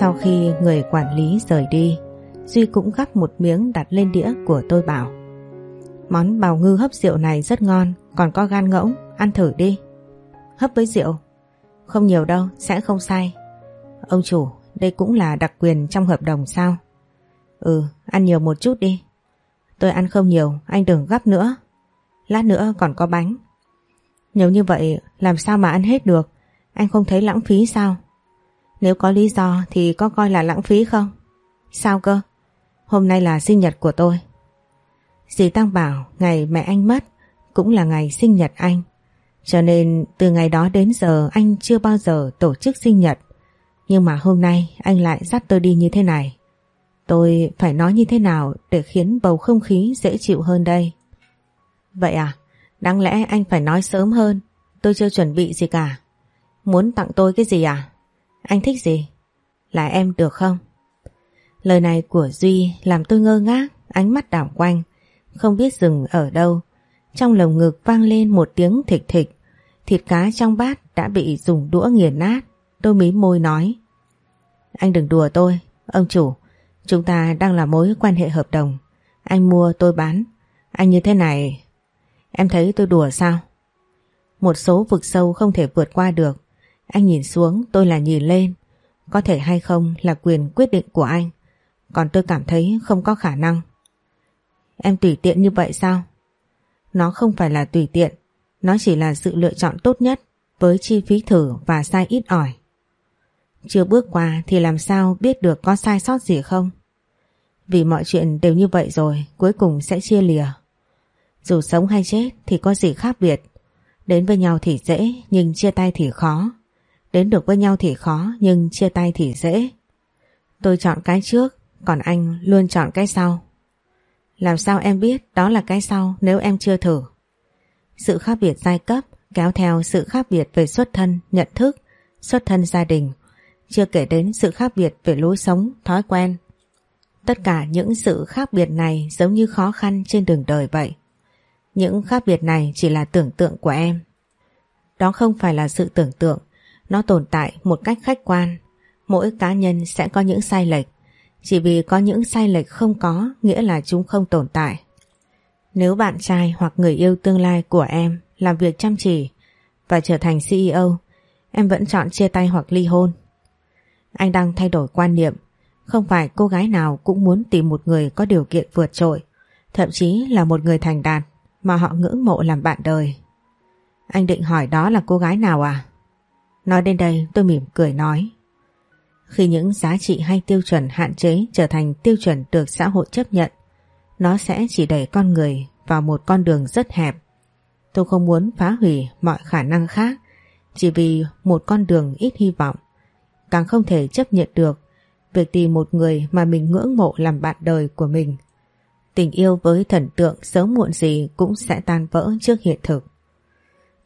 Sau khi người quản lý rời đi, Duy cũng gắp một miếng đặt lên đĩa của tôi bảo. Món bào ngư hấp rượu này rất ngon, còn có gan ngỗng, ăn thử đi. Hấp với rượu? Không nhiều đâu, sẽ không sai. Ông chủ, đây cũng là đặc quyền trong hợp đồng sao? Ừ, ăn nhiều một chút đi. Tôi ăn không nhiều, anh đừng gắp nữa. Lát nữa còn có bánh. Nhiều như vậy làm sao mà ăn hết được? Anh không thấy lãng phí sao? Nếu có lý do thì có coi là lãng phí không? Sao cơ? Hôm nay là sinh nhật của tôi. Dì Tăng bảo ngày mẹ anh mất cũng là ngày sinh nhật anh. Cho nên từ ngày đó đến giờ anh chưa bao giờ tổ chức sinh nhật. Nhưng mà hôm nay anh lại dắt tôi đi như thế này. Tôi phải nói như thế nào để khiến bầu không khí dễ chịu hơn đây? Vậy à? Đáng lẽ anh phải nói sớm hơn. Tôi chưa chuẩn bị gì cả. Muốn tặng tôi cái gì à? Anh thích gì? Là em được không? Lời này của Duy làm tôi ngơ ngác, ánh mắt đảo quanh, không biết dừng ở đâu. Trong lồng ngực vang lên một tiếng thịch thịch, thịt cá trong bát đã bị dùng đũa nghiền nát. Tôi mí môi nói. Anh đừng đùa tôi, ông chủ, chúng ta đang là mối quan hệ hợp đồng. Anh mua tôi bán, anh như thế này, em thấy tôi đùa sao? Một số vực sâu không thể vượt qua được, anh nhìn xuống, tôi là nhìn lên. Có thể hay không là quyền quyết định của anh. Còn tôi cảm thấy không có khả năng. Em tùy tiện như vậy sao? Nó không phải là tùy tiện. Nó chỉ là sự lựa chọn tốt nhất Với chi phí thử và sai ít ỏi. Chưa bước qua thì làm sao biết được có sai sót gì không? Vì mọi chuyện đều như vậy rồi, Cuối cùng sẽ chia lìa. Dù sống hay chết thì có gì khác biệt. Đến với nhau thì dễ, Nhưng chia tay thì khó. Đến được với nhau thì khó nhưng chia tay thì dễ. Tôi chọn cái trước, còn anh luôn chọn cái sau. Làm sao em biết đó là cái sau nếu em chưa thử? Sự khác biệt giai cấp kéo theo sự khác biệt về xuất thân, nhận thức, xuất thân gia đình, chưa kể đến sự khác biệt về lối sống, thói quen. Tất cả những sự khác biệt này giống như khó khăn trên đường đời vậy. Những khác biệt này chỉ là tưởng tượng của em. Đó không phải là sự tưởng tượng, nó tồn tại một cách khách quan. Mỗi cá nhân sẽ có những sai lệch. Chỉ vì có những sai lệch không có nghĩa là chúng không tồn tại. Nếu bạn trai hoặc người yêu tương lai của em làm việc chăm chỉ và trở thành CEO, em vẫn chọn chia tay hoặc ly hôn. Anh đang thay đổi quan niệm. Không phải cô gái nào cũng muốn tìm một người có điều kiện vượt trội, thậm chí là một người thành đạt mà họ ngưỡng mộ làm bạn đời. Anh định hỏi đó là cô gái nào à? Nói đến đây tôi mỉm cười nói. Khi những giá trị hay tiêu chuẩn hạn chế trở thành tiêu chuẩn được xã hội chấp nhận, nó sẽ chỉ đẩy con người vào một con đường rất hẹp. Tôi không muốn phá hủy mọi khả năng khác chỉ vì một con đường ít hy vọng. Càng không thể chấp nhận được việc tìm một người mà mình ngưỡng mộ làm bạn đời của mình. Tình yêu với thần tượng sớm muộn gì cũng sẽ tan vỡ trước hiện thực.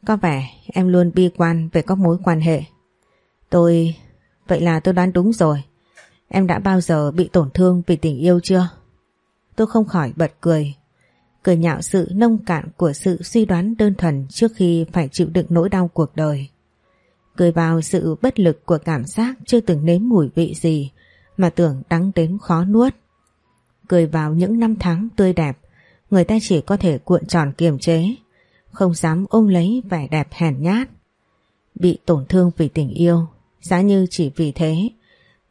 Có vẻ em luôn bi quan về các mối quan hệ. Tôi... Vậy là tôi đoán đúng rồi. Em đã bao giờ bị tổn thương vì tình yêu chưa? Tôi không khỏi bật cười. Cười nhạo sự nông cạn của sự suy đoán đơn thuần trước khi phải chịu đựng nỗi đau cuộc đời. Cười vào sự bất lực của cảm giác chưa từng nếm mùi vị gì mà tưởng đắng đến khó nuốt. Cười vào những năm tháng tươi đẹp, người ta chỉ có thể cuộn tròn kiềm chế không dám ôm lấy vẻ đẹp hèn nhát. Bị tổn thương vì tình yêu, giá như chỉ vì thế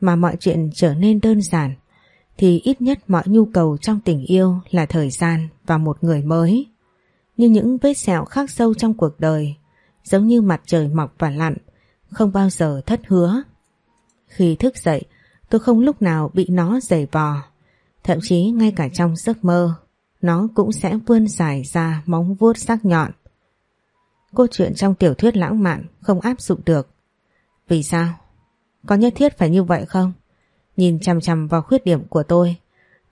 mà mọi chuyện trở nên đơn giản, thì ít nhất mọi nhu cầu trong tình yêu là thời gian và một người mới. Như những vết sẹo khắc sâu trong cuộc đời, giống như mặt trời mọc và lặn, không bao giờ thất hứa. Khi thức dậy, tôi không lúc nào bị nó dày vò, thậm chí ngay cả trong giấc mơ nó cũng sẽ vươn dài ra móng vuốt sắc nhọn. Câu chuyện trong tiểu thuyết lãng mạn không áp dụng được. Vì sao? có nhất thiết phải như vậy không? Nhìn chằm chằm vào khuyết điểm của tôi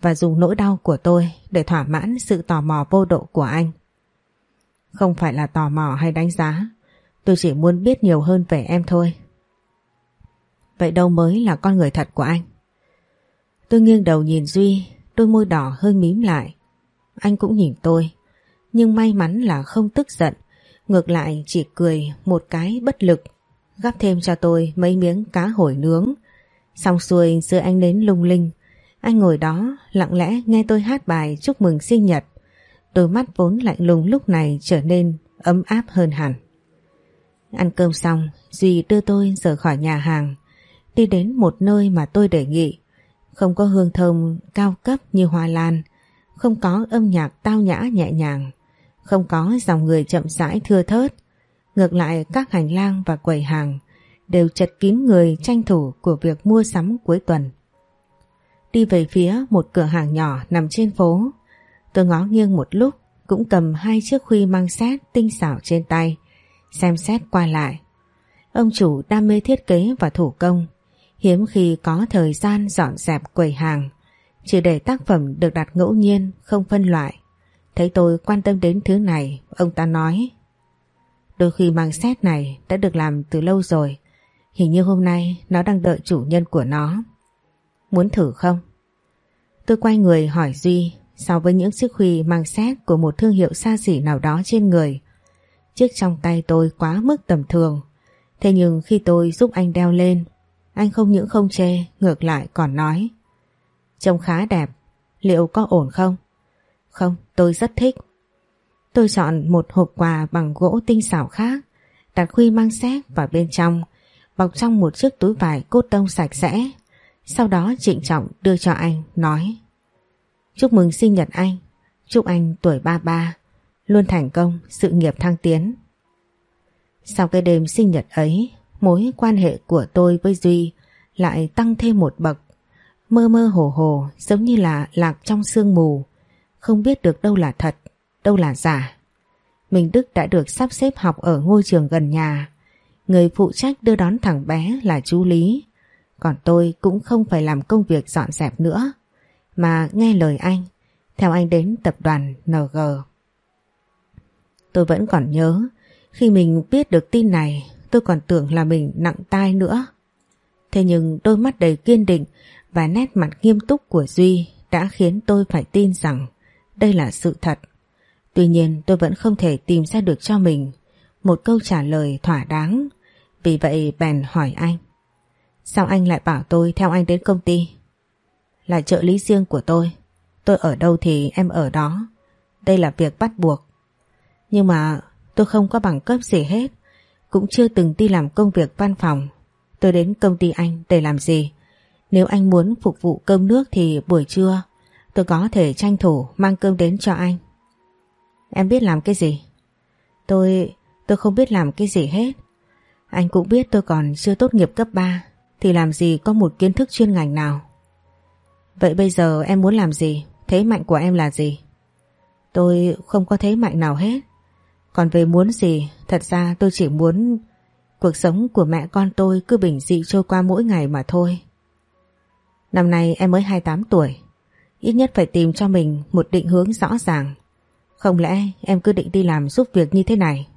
và dùng nỗi đau của tôi để thỏa mãn sự tò mò vô độ của anh. Không phải là tò mò hay đánh giá, tôi chỉ muốn biết nhiều hơn về em thôi. Vậy đâu mới là con người thật của anh? Tôi nghiêng đầu nhìn Duy, đôi môi đỏ hơi mím lại. Anh cũng nhìn tôi, nhưng may mắn là không tức giận, ngược lại chỉ cười một cái bất lực, gắp thêm cho tôi mấy miếng cá hồi nướng. Xong xuôi giữa anh đến lung linh, anh ngồi đó lặng lẽ nghe tôi hát bài chúc mừng sinh nhật. Đôi mắt vốn lạnh lùng lúc này trở nên ấm áp hơn hẳn. Ăn cơm xong, Duy đưa tôi rời khỏi nhà hàng, đi đến một nơi mà tôi đề nghị. Không có hương thơm cao cấp như hoa lan, không có âm nhạc tao nhã nhẹ nhàng, không có dòng người chậm rãi thưa thớt. Ngược lại các hành lang và quầy hàng đều chật kín người tranh thủ của việc mua sắm cuối tuần. Đi về phía một cửa hàng nhỏ nằm trên phố, tôi ngó nghiêng một lúc cũng cầm hai chiếc khuy mang xét tinh xảo trên tay, xem xét qua lại. Ông chủ đam mê thiết kế và thủ công, hiếm khi có thời gian dọn dẹp quầy hàng, chỉ để tác phẩm được đặt ngẫu nhiên, không phân loại. Thấy tôi quan tâm đến thứ này, ông ta nói Đôi khi mang xét này đã được làm từ lâu rồi, hình như hôm nay nó đang đợi chủ nhân của nó. Muốn thử không? Tôi quay người hỏi Duy so với những chiếc khuy mang xét của một thương hiệu xa xỉ nào đó trên người. Chiếc trong tay tôi quá mức tầm thường. Thế nhưng khi tôi giúp anh đeo lên, anh không những không chê, ngược lại còn nói. Trông khá đẹp, liệu có ổn không? Không, tôi rất thích. Tôi chọn một hộp quà bằng gỗ tinh xảo khác, đặt khuy mang xét vào bên trong, bọc trong một chiếc túi vải cốt tông sạch sẽ. Sau đó trịnh trọng đưa cho anh, nói Chúc mừng sinh nhật anh, chúc anh tuổi 33, luôn thành công, sự nghiệp thăng tiến. Sau cái đêm sinh nhật ấy, mối quan hệ của tôi với Duy lại tăng thêm một bậc. Mơ mơ hồ hồ giống như là lạc trong sương mù, không biết được đâu là thật, đâu là giả. Minh Đức đã được sắp xếp học ở ngôi trường gần nhà. Người phụ trách đưa đón thằng bé là chú Lý. Còn tôi cũng không phải làm công việc dọn dẹp nữa, mà nghe lời anh, theo anh đến tập đoàn NG. Tôi vẫn còn nhớ, khi mình biết được tin này, tôi còn tưởng là mình nặng tai nữa. Thế nhưng đôi mắt đầy kiên định và nét mặt nghiêm túc của Duy đã khiến tôi phải tin rằng đây là sự thật. Tuy nhiên, tôi vẫn không thể tìm ra được cho mình một câu trả lời thỏa đáng. Vì vậy, bèn hỏi anh. Sao anh lại bảo tôi theo anh đến công ty? Là trợ lý riêng của tôi. Tôi ở đâu thì em ở đó. Đây là việc bắt buộc. Nhưng mà tôi không có bằng cấp gì hết. Cũng chưa từng đi làm công việc văn phòng. Tôi đến công ty anh để làm gì? Nếu anh muốn phục vụ cơm nước thì buổi trưa tôi có thể tranh thủ mang cơm đến cho anh. Em biết làm cái gì? Tôi... tôi không biết làm cái gì hết. Anh cũng biết tôi còn chưa tốt nghiệp cấp 3 thì làm gì có một kiến thức chuyên ngành nào. Vậy bây giờ em muốn làm gì? Thế mạnh của em là gì? Tôi không có thế mạnh nào hết. Còn về muốn gì, thật ra tôi chỉ muốn cuộc sống của mẹ con tôi cứ bình dị trôi qua mỗi ngày mà thôi. Năm nay em mới 28 tuổi, ít nhất phải tìm cho mình một định hướng rõ ràng. Không lẽ em cứ định đi làm giúp việc như thế này?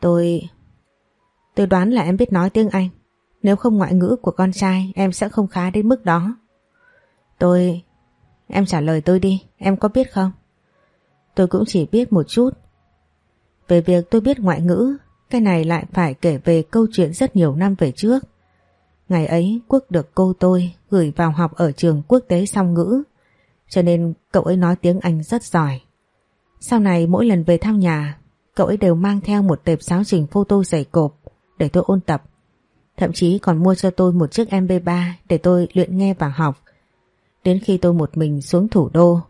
Tôi... Tôi đoán là em biết nói tiếng Anh. Nếu không ngoại ngữ của con trai em sẽ không khá đến mức đó. Tôi... Em trả lời tôi đi, em có biết không? Tôi cũng chỉ biết một chút. Về việc tôi biết ngoại ngữ, cái này lại phải kể về câu chuyện rất nhiều năm về trước. Ngày ấy Quốc được cô tôi gửi vào học ở trường quốc tế song ngữ, cho nên cậu ấy nói tiếng Anh rất giỏi. Sau này mỗi lần về thăm nhà, cậu ấy đều mang theo một tệp giáo trình photo dày cộp để tôi ôn tập. Thậm chí còn mua cho tôi một chiếc MP3 để tôi luyện nghe và học. Đến khi tôi một mình xuống thủ đô,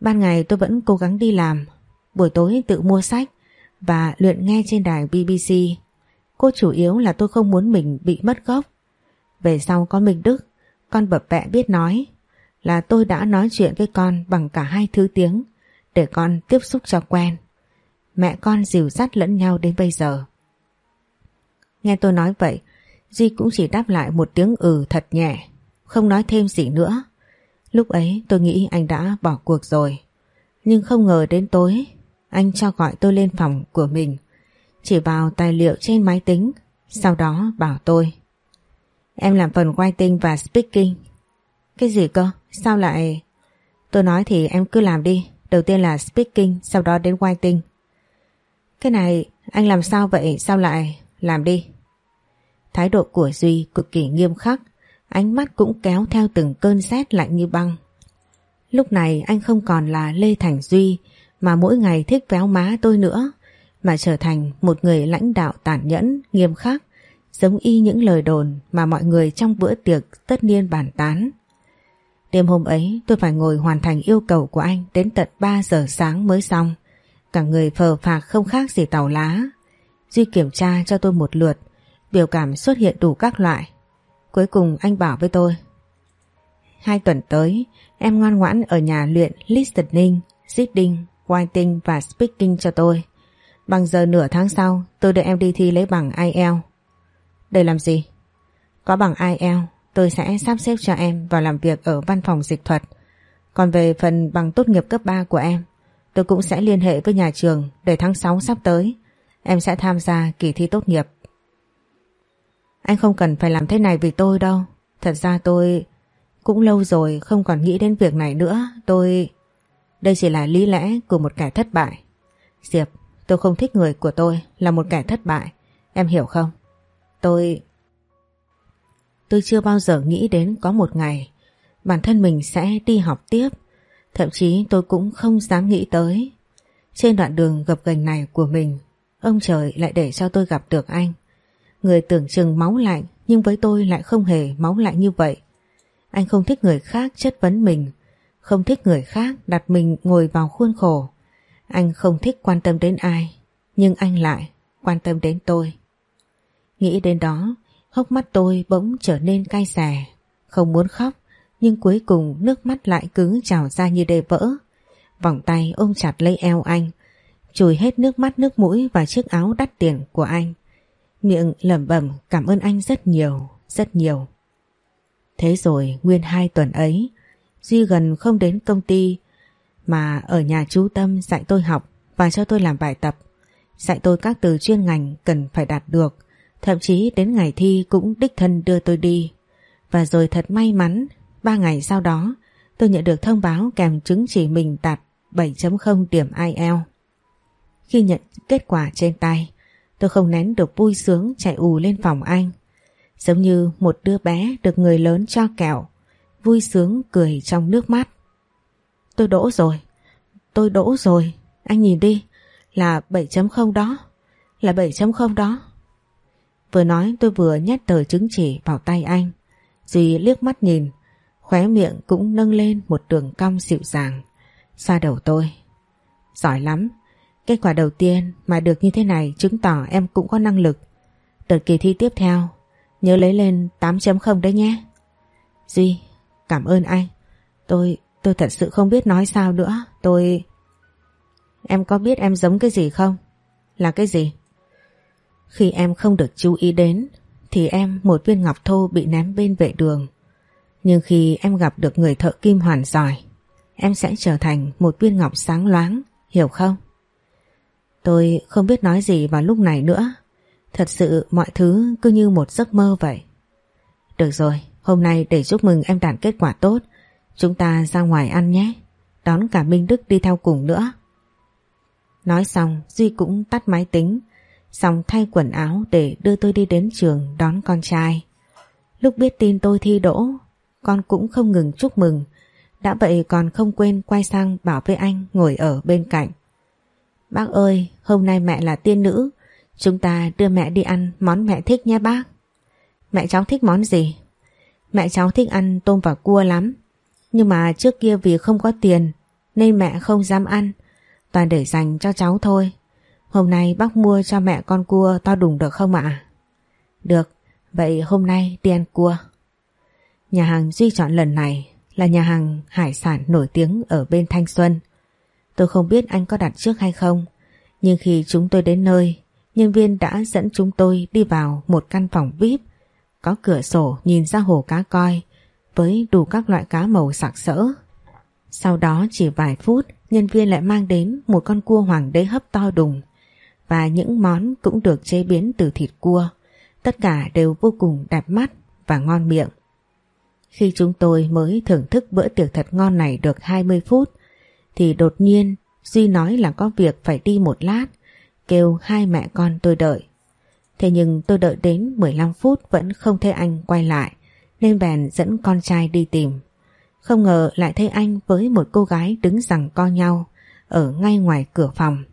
ban ngày tôi vẫn cố gắng đi làm, buổi tối tự mua sách và luyện nghe trên đài BBC. Cô chủ yếu là tôi không muốn mình bị mất gốc. Về sau có Minh Đức, con bập bẹ biết nói là tôi đã nói chuyện với con bằng cả hai thứ tiếng để con tiếp xúc cho quen. Mẹ con dìu dắt lẫn nhau đến bây giờ. Nghe tôi nói vậy, Duy cũng chỉ đáp lại một tiếng ừ thật nhẹ, không nói thêm gì nữa. Lúc ấy tôi nghĩ anh đã bỏ cuộc rồi. Nhưng không ngờ đến tối, anh cho gọi tôi lên phòng của mình. Chỉ vào tài liệu trên máy tính, sau đó bảo tôi. Em làm phần writing và speaking. Cái gì cơ? Sao lại... Tôi nói thì em cứ làm đi. Đầu tiên là speaking, sau đó đến writing. Cái này anh làm sao vậy? Sao lại... Làm đi. Thái độ của Duy cực kỳ nghiêm khắc, ánh mắt cũng kéo theo từng cơn rét lạnh như băng. Lúc này anh không còn là Lê Thành Duy mà mỗi ngày thích véo má tôi nữa, mà trở thành một người lãnh đạo tàn nhẫn, nghiêm khắc, giống y những lời đồn mà mọi người trong bữa tiệc tất niên bàn tán. Đêm hôm ấy tôi phải ngồi hoàn thành yêu cầu của anh đến tận 3 giờ sáng mới xong. Cả người phờ phạc không khác gì tàu lá. Duy kiểm tra cho tôi một lượt, biểu cảm xuất hiện đủ các loại. Cuối cùng anh bảo với tôi. Hai tuần tới, em ngoan ngoãn ở nhà luyện listening, reading, writing và speaking cho tôi. Bằng giờ nửa tháng sau, tôi đưa em đi thi lấy bằng IELTS. Để làm gì? Có bằng IELTS, tôi sẽ sắp xếp cho em vào làm việc ở văn phòng dịch thuật. Còn về phần bằng tốt nghiệp cấp 3 của em, tôi cũng sẽ liên hệ với nhà trường để tháng 6 sắp tới. Em sẽ tham gia kỳ thi tốt nghiệp. Anh không cần phải làm thế này vì tôi đâu. Thật ra tôi cũng lâu rồi không còn nghĩ đến việc này nữa. Tôi... Đây chỉ là lý lẽ của một kẻ thất bại. Diệp, tôi không thích người của tôi là một kẻ thất bại. Em hiểu không? Tôi... Tôi chưa bao giờ nghĩ đến có một ngày bản thân mình sẽ đi học tiếp. Thậm chí tôi cũng không dám nghĩ tới. Trên đoạn đường gập ghềnh này của mình, ông trời lại để cho tôi gặp được anh. Người tưởng chừng máu lạnh nhưng với tôi lại không hề máu lạnh như vậy. Anh không thích người khác chất vấn mình, không thích người khác đặt mình ngồi vào khuôn khổ. Anh không thích quan tâm đến ai, nhưng anh lại quan tâm đến tôi. Nghĩ đến đó, hốc mắt tôi bỗng trở nên cay xè, không muốn khóc, nhưng cuối cùng nước mắt lại cứ trào ra như đê vỡ. Vòng tay ôm chặt lấy eo anh, chùi hết nước mắt nước mũi và chiếc áo đắt tiền của anh. Miệng lẩm bẩm cảm ơn anh rất nhiều, rất nhiều. Thế rồi nguyên hai tuần ấy, Duy gần không đến công ty mà ở nhà chú Tâm dạy tôi học và cho tôi làm bài tập. Dạy tôi các từ chuyên ngành cần phải đạt được, thậm chí đến ngày thi cũng đích thân đưa tôi đi. Và rồi thật may mắn, ba ngày sau đó tôi nhận được thông báo kèm chứng chỉ mình đạt 7.0 điểm IELTS. Khi nhận kết quả trên tay, tôi không nén được vui sướng chạy ù lên phòng anh. Giống như một đứa bé được người lớn cho kẹo, vui sướng cười trong nước mắt. Tôi đỗ rồi, tôi đỗ rồi, anh nhìn đi, là 7.0 đó, là 7.0 đó. Vừa nói tôi vừa nhét tờ chứng chỉ vào tay anh. Duy liếc mắt nhìn, khóe miệng cũng nâng lên một đường cong dịu dàng. Xa đầu tôi. Giỏi lắm, kết quả đầu tiên mà được như thế này chứng tỏ em cũng có năng lực. Đợt kỳ thi tiếp theo, nhớ lấy lên 8.0 đấy nhé. Duy, cảm ơn anh. Tôi, tôi thật sự không biết nói sao nữa. Tôi... Em có biết em giống cái gì không? Là cái gì? Khi em không được chú ý đến thì em một viên ngọc thô bị ném bên vệ đường. Nhưng khi em gặp được người thợ kim hoàn giỏi em sẽ trở thành một viên ngọc sáng loáng, hiểu không? Tôi không biết nói gì vào lúc này nữa. Thật sự mọi thứ cứ như một giấc mơ vậy. Được rồi, hôm nay để chúc mừng em đạt kết quả tốt. Chúng ta ra ngoài ăn nhé. Đón cả Minh Đức đi theo cùng nữa. Nói xong Duy cũng tắt máy tính Xong thay quần áo để đưa tôi đi đến trường đón con trai. Lúc biết tin tôi thi đỗ, Con cũng không ngừng chúc mừng. Đã vậy còn không quên quay sang bảo với anh ngồi ở bên cạnh. Bác ơi, hôm nay mẹ là tiên nữ. Chúng ta đưa mẹ đi ăn món mẹ thích nhé bác. Mẹ cháu thích món gì? Mẹ cháu thích ăn tôm và cua lắm. Nhưng mà trước kia vì không có tiền, Nên mẹ không dám ăn. Toàn để dành cho cháu thôi. Hôm nay bác mua cho mẹ con cua to đùng được không ạ? Được, vậy hôm nay đi ăn cua. Nhà hàng Duy chọn lần này là nhà hàng hải sản nổi tiếng ở bên Thanh Xuân. Tôi không biết anh có đặt trước hay không, nhưng khi chúng tôi đến nơi, nhân viên đã dẫn chúng tôi đi vào một căn phòng VIP có cửa sổ nhìn ra hồ cá coi với đủ các loại cá màu sặc sỡ. Sau đó chỉ vài phút nhân viên lại mang đến một con cua hoàng đế hấp to đùng và những món cũng được chế biến từ thịt cua. Tất cả đều vô cùng đẹp mắt và ngon miệng. Khi chúng tôi mới thưởng thức bữa tiệc thật ngon này được 20 phút, thì đột nhiên Duy nói là có việc phải đi một lát, kêu hai mẹ con tôi đợi. Thế nhưng tôi đợi đến 15 phút vẫn không thấy anh quay lại, nên bèn dẫn con trai đi tìm. Không ngờ lại thấy anh với một cô gái đứng rằng co nhau ở ngay ngoài cửa phòng.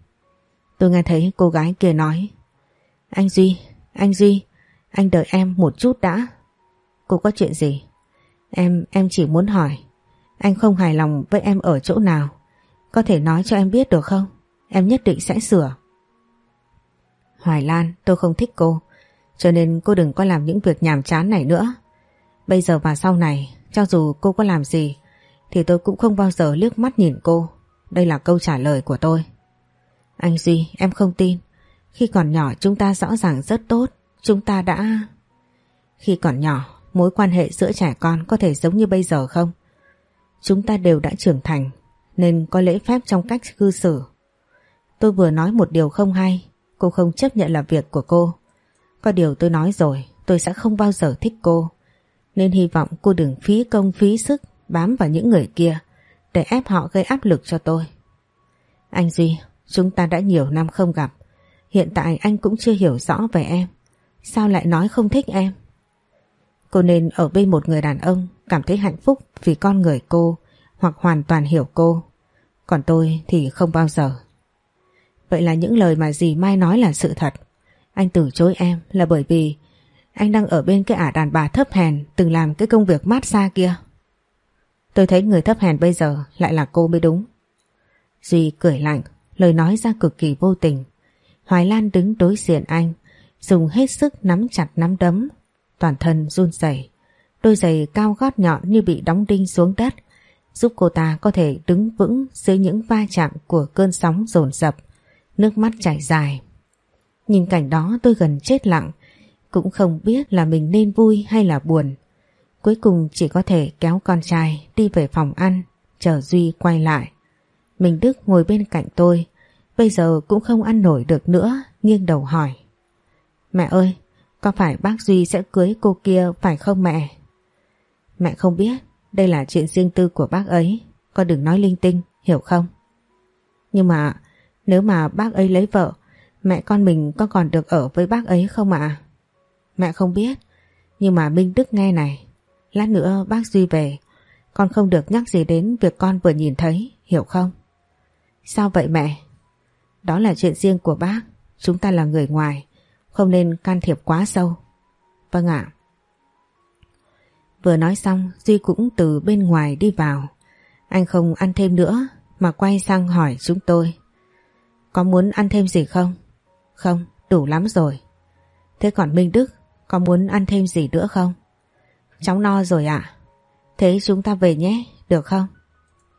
Tôi nghe thấy cô gái kia nói Anh Duy, anh Duy, anh đợi em một chút đã. Cô có chuyện gì? Em, em chỉ muốn hỏi. Anh không hài lòng với em ở chỗ nào? Có thể nói cho em biết được không? Em nhất định sẽ sửa. Hoài Lan, tôi không thích cô. Cho nên cô đừng có làm những việc nhàm chán này nữa. Bây giờ và sau này, cho dù cô có làm gì, thì tôi cũng không bao giờ liếc mắt nhìn cô. Đây là câu trả lời của tôi. Anh Duy, em không tin. Khi còn nhỏ chúng ta rõ ràng rất tốt. Chúng ta đã... Khi còn nhỏ, mối quan hệ giữa trẻ con có thể giống như bây giờ không? Chúng ta đều đã trưởng thành, nên có lễ phép trong cách cư xử. Tôi vừa nói một điều không hay, cô không chấp nhận là việc của cô. Có điều tôi nói rồi, tôi sẽ không bao giờ thích cô. Nên hy vọng cô đừng phí công phí sức bám vào những người kia để ép họ gây áp lực cho tôi. Anh Duy, chúng ta đã nhiều năm không gặp. Hiện tại anh cũng chưa hiểu rõ về em. Sao lại nói không thích em? Cô nên ở bên một người đàn ông cảm thấy hạnh phúc vì con người cô hoặc hoàn toàn hiểu cô. Còn tôi thì không bao giờ. Vậy là những lời mà dì Mai nói là sự thật. Anh từ chối em là bởi vì anh đang ở bên cái ả đàn bà thấp hèn từng làm cái công việc mát xa kia. Tôi thấy người thấp hèn bây giờ lại là cô mới đúng. Duy cười lạnh, lời nói ra cực kỳ vô tình. Hoài Lan đứng đối diện anh, dùng hết sức nắm chặt nắm đấm, toàn thân run rẩy. Đôi giày cao gót nhọn như bị đóng đinh xuống đất, giúp cô ta có thể đứng vững dưới những va chạm của cơn sóng dồn dập, nước mắt chảy dài. Nhìn cảnh đó tôi gần chết lặng, cũng không biết là mình nên vui hay là buồn. Cuối cùng chỉ có thể kéo con trai đi về phòng ăn, chờ Duy quay lại. Mình Đức ngồi bên cạnh tôi, bây giờ cũng không ăn nổi được nữa, nghiêng đầu hỏi. Mẹ ơi, có phải bác Duy sẽ cưới cô kia phải không mẹ? Mẹ không biết, đây là chuyện riêng tư của bác ấy, con đừng nói linh tinh, hiểu không? Nhưng mà nếu mà bác ấy lấy vợ, mẹ con mình có còn được ở với bác ấy không ạ? Mẹ không biết, nhưng mà Minh Đức nghe này, lát nữa bác Duy về, con không được nhắc gì đến việc con vừa nhìn thấy, hiểu không? Sao vậy mẹ? Đó là chuyện riêng của bác, chúng ta là người ngoài, không nên can thiệp quá sâu. Vâng ạ. Vừa nói xong Duy cũng từ bên ngoài đi vào. Anh không ăn thêm nữa mà quay sang hỏi chúng tôi. Có muốn ăn thêm gì không? Không, đủ lắm rồi. Thế còn Minh Đức, có muốn ăn thêm gì nữa không? Cháu no rồi ạ. Thế chúng ta về nhé, được không?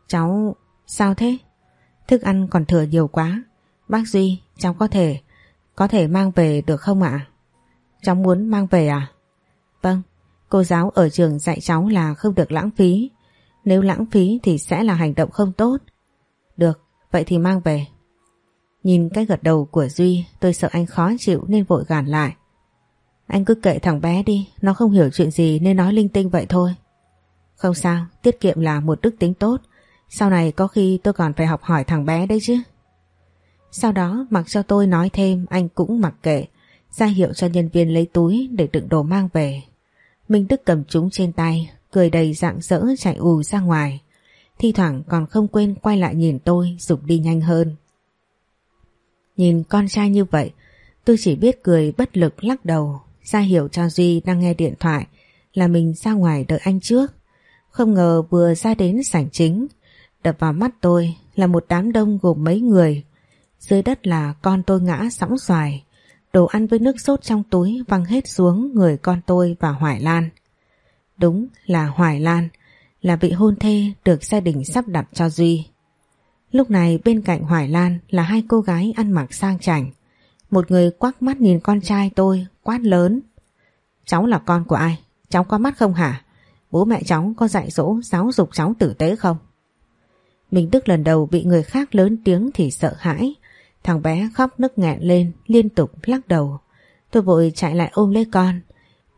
Cháu... sao thế? Thức ăn còn thừa nhiều quá. Bác Duy, cháu có thể... có thể mang về được không ạ? Cháu muốn mang về à? Vâng, cô giáo ở trường dạy cháu là không được lãng phí. Nếu lãng phí thì sẽ là hành động không tốt. Được, vậy thì mang về. Nhìn cái gật đầu của Duy tôi sợ anh khó chịu nên vội gàn lại. Anh cứ kệ thằng bé đi, nó không hiểu chuyện gì nên nói linh tinh vậy thôi. Không sao, tiết kiệm là một đức tính tốt. Sau này có khi tôi còn phải học hỏi thằng bé đấy chứ. Sau đó mặc cho tôi nói thêm anh cũng mặc kệ, ra hiệu cho nhân viên lấy túi để đựng đồ mang về. Minh Đức cầm chúng trên tay, cười đầy dạng dỡ chạy ù ra ngoài. Thi thoảng còn không quên quay lại nhìn tôi dục đi nhanh hơn. Nhìn con trai như vậy, tôi chỉ biết cười bất lực lắc đầu, ra hiệu cho Duy đang nghe điện thoại là mình ra ngoài đợi anh trước. Không ngờ vừa ra đến sảnh chính, đập vào mắt tôi là một đám đông gồm mấy người. Dưới đất là con tôi ngã sóng xoài, đồ ăn với nước sốt trong túi văng hết xuống người con tôi và Hoài Lan. Đúng là Hoài Lan, là vị hôn thê được gia đình sắp đặt cho Duy. Lúc này bên cạnh Hoài Lan là hai cô gái ăn mặc sang chảnh. Một người quắc mắt nhìn con trai tôi quát lớn. Cháu là con của ai? Cháu có mắt không hả? Bố mẹ cháu có dạy dỗ giáo dục cháu tử tế không? Mình Đức lần đầu bị người khác lớn tiếng thì sợ hãi. Thằng bé khóc nức nghẹn lên, liên tục lắc đầu. Tôi vội chạy lại ôm lấy con.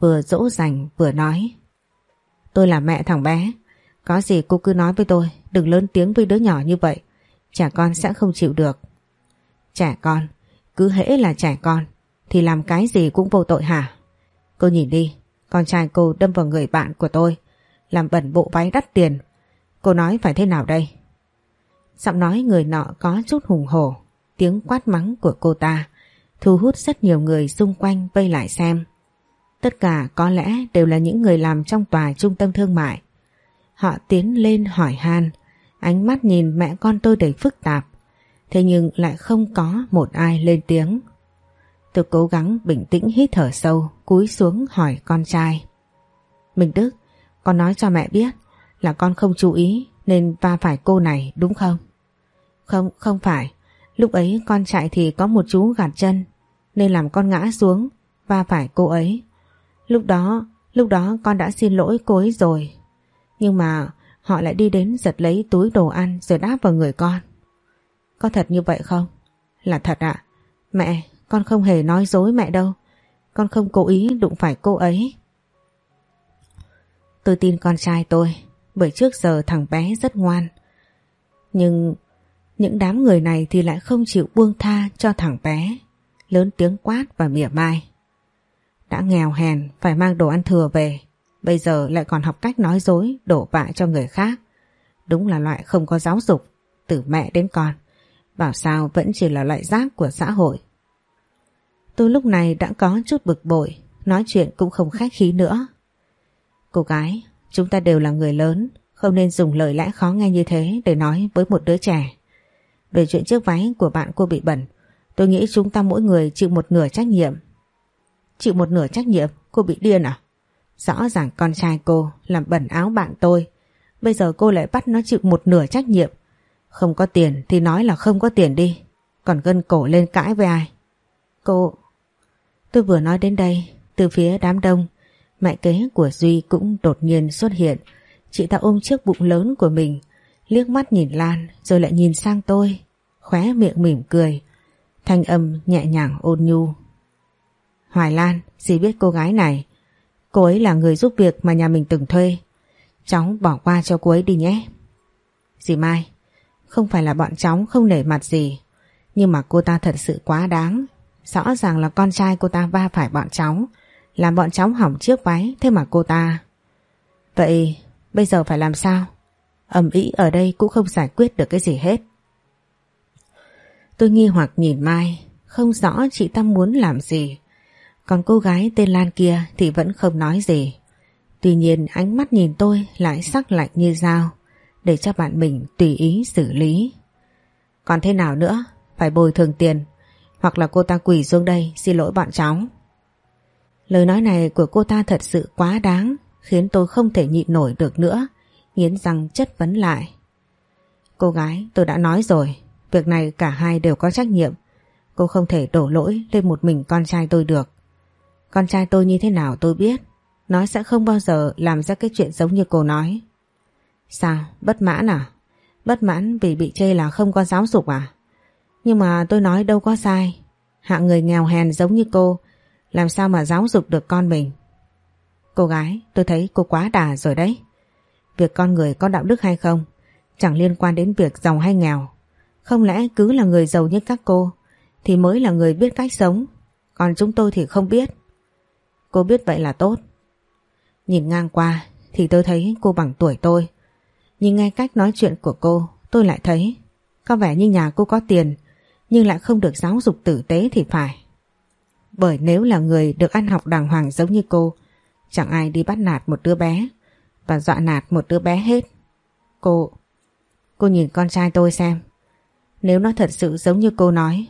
Vừa dỗ dành, vừa nói. Tôi là mẹ thằng bé. Có gì cô cứ nói với tôi. Đừng lớn tiếng với đứa nhỏ như vậy. Trẻ con sẽ không chịu được. Trẻ con. Cứ hễ là trẻ con. Thì làm cái gì cũng vô tội hả? Cô nhìn đi. Con trai cô đâm vào người bạn của tôi. Làm bẩn bộ váy đắt tiền. Cô nói phải thế nào đây? Giọng nói người nọ có chút hùng hổ, tiếng quát mắng của cô ta thu hút rất nhiều người xung quanh vây lại xem. Tất cả có lẽ đều là những người làm trong tòa trung tâm thương mại. Họ tiến lên hỏi han, ánh mắt nhìn mẹ con tôi đầy phức tạp, thế nhưng lại không có một ai lên tiếng. Tôi cố gắng bình tĩnh hít thở sâu, cúi xuống hỏi con trai. Minh Đức, con nói cho mẹ biết là con không chú ý nên va phải cô này đúng không? Không, không phải. Lúc ấy con chạy thì có một chú gạt chân nên làm con ngã xuống va phải cô ấy. Lúc đó, lúc đó con đã xin lỗi cô ấy rồi. Nhưng mà họ lại đi đến giật lấy túi đồ ăn rồi đáp vào người con. Có thật như vậy không? Là thật ạ. Mẹ, con không hề nói dối mẹ đâu. Con không cố ý đụng phải cô ấy. Tôi tin con trai tôi bởi trước giờ thằng bé rất ngoan. Nhưng những đám người này thì lại không chịu buông tha cho thằng bé, lớn tiếng quát và mỉa mai. Đã nghèo hèn phải mang đồ ăn thừa về, bây giờ lại còn học cách nói dối đổ vạ cho người khác. Đúng là loại không có giáo dục, từ mẹ đến con. Bảo sao vẫn chỉ là loại rác của xã hội. Tôi lúc này đã có chút bực bội, nói chuyện cũng không khách khí nữa. Cô gái, Chúng ta đều là người lớn, không nên dùng lời lẽ khó nghe như thế để nói với một đứa trẻ. Về chuyện chiếc váy của bạn cô bị bẩn, tôi nghĩ chúng ta mỗi người chịu một nửa trách nhiệm. Chịu một nửa trách nhiệm? Cô bị điên à? Rõ ràng con trai cô làm bẩn áo bạn tôi. Bây giờ cô lại bắt nó chịu một nửa trách nhiệm. Không có tiền thì nói là không có tiền đi. Còn gân cổ lên cãi với ai? Cô... Tôi vừa nói đến đây, từ phía đám đông, Mẹ kế của Duy cũng đột nhiên xuất hiện. Chị ta ôm chiếc bụng lớn của mình, liếc mắt nhìn Lan rồi lại nhìn sang tôi, khóe miệng mỉm cười. Thanh âm nhẹ nhàng ôn nhu. Hoài Lan, dì biết cô gái này. Cô ấy là người giúp việc mà nhà mình từng thuê. Cháu bỏ qua cho cô ấy đi nhé. Dì Mai, không phải là bọn cháu không nể mặt gì. Nhưng mà cô ta thật sự quá đáng. Rõ ràng là con trai cô ta va phải bọn cháu. Làm bọn cháu hỏng chiếc váy, Thế mà cô ta. Vậy bây giờ phải làm sao? Ầm ĩ ở đây cũng không giải quyết được cái gì hết. Tôi nghi hoặc nhìn Mai, Không rõ chị ta muốn làm gì. Còn cô gái tên Lan kia Thì vẫn không nói gì. Tuy nhiên ánh mắt nhìn tôi Lại sắc lạnh như dao, Để cho bạn mình tùy ý xử lý. Còn thế nào nữa? Phải bồi thường tiền, Hoặc là cô ta quỳ xuống đây xin lỗi bọn cháu. Lời nói này của cô ta thật sự quá đáng, khiến tôi không thể nhịn nổi được nữa, nghiến răng chất vấn lại. Cô gái, tôi đã nói rồi, việc này cả hai đều có trách nhiệm. Cô không thể đổ lỗi lên một mình con trai tôi được. Con trai tôi như thế nào tôi biết, nó sẽ không bao giờ làm ra cái chuyện giống như cô nói. Sao, bất mãn à? Bất mãn vì bị chê là không có giáo dục à? Nhưng mà tôi nói đâu có sai. Hạng người nghèo hèn giống như cô làm sao mà giáo dục được con mình? Cô gái, tôi thấy cô quá đà rồi đấy. Việc con người có đạo đức hay không? Chẳng liên quan đến việc giàu hay nghèo. Không lẽ cứ là người giàu như các cô, Thì mới là người biết cách sống? Còn chúng tôi thì không biết. Cô biết vậy là tốt. Nhìn ngang qua, Thì tôi thấy cô bằng tuổi tôi. Nhưng nghe cách nói chuyện của cô, Tôi lại thấy Có vẻ như nhà cô có tiền, Nhưng lại không được giáo dục tử tế thì phải bởi nếu là người được ăn học đàng hoàng giống như cô, chẳng ai đi bắt nạt một đứa bé và dọa nạt một đứa bé hết. Cô... Cô nhìn con trai tôi xem. Nếu nó thật sự giống như cô nói,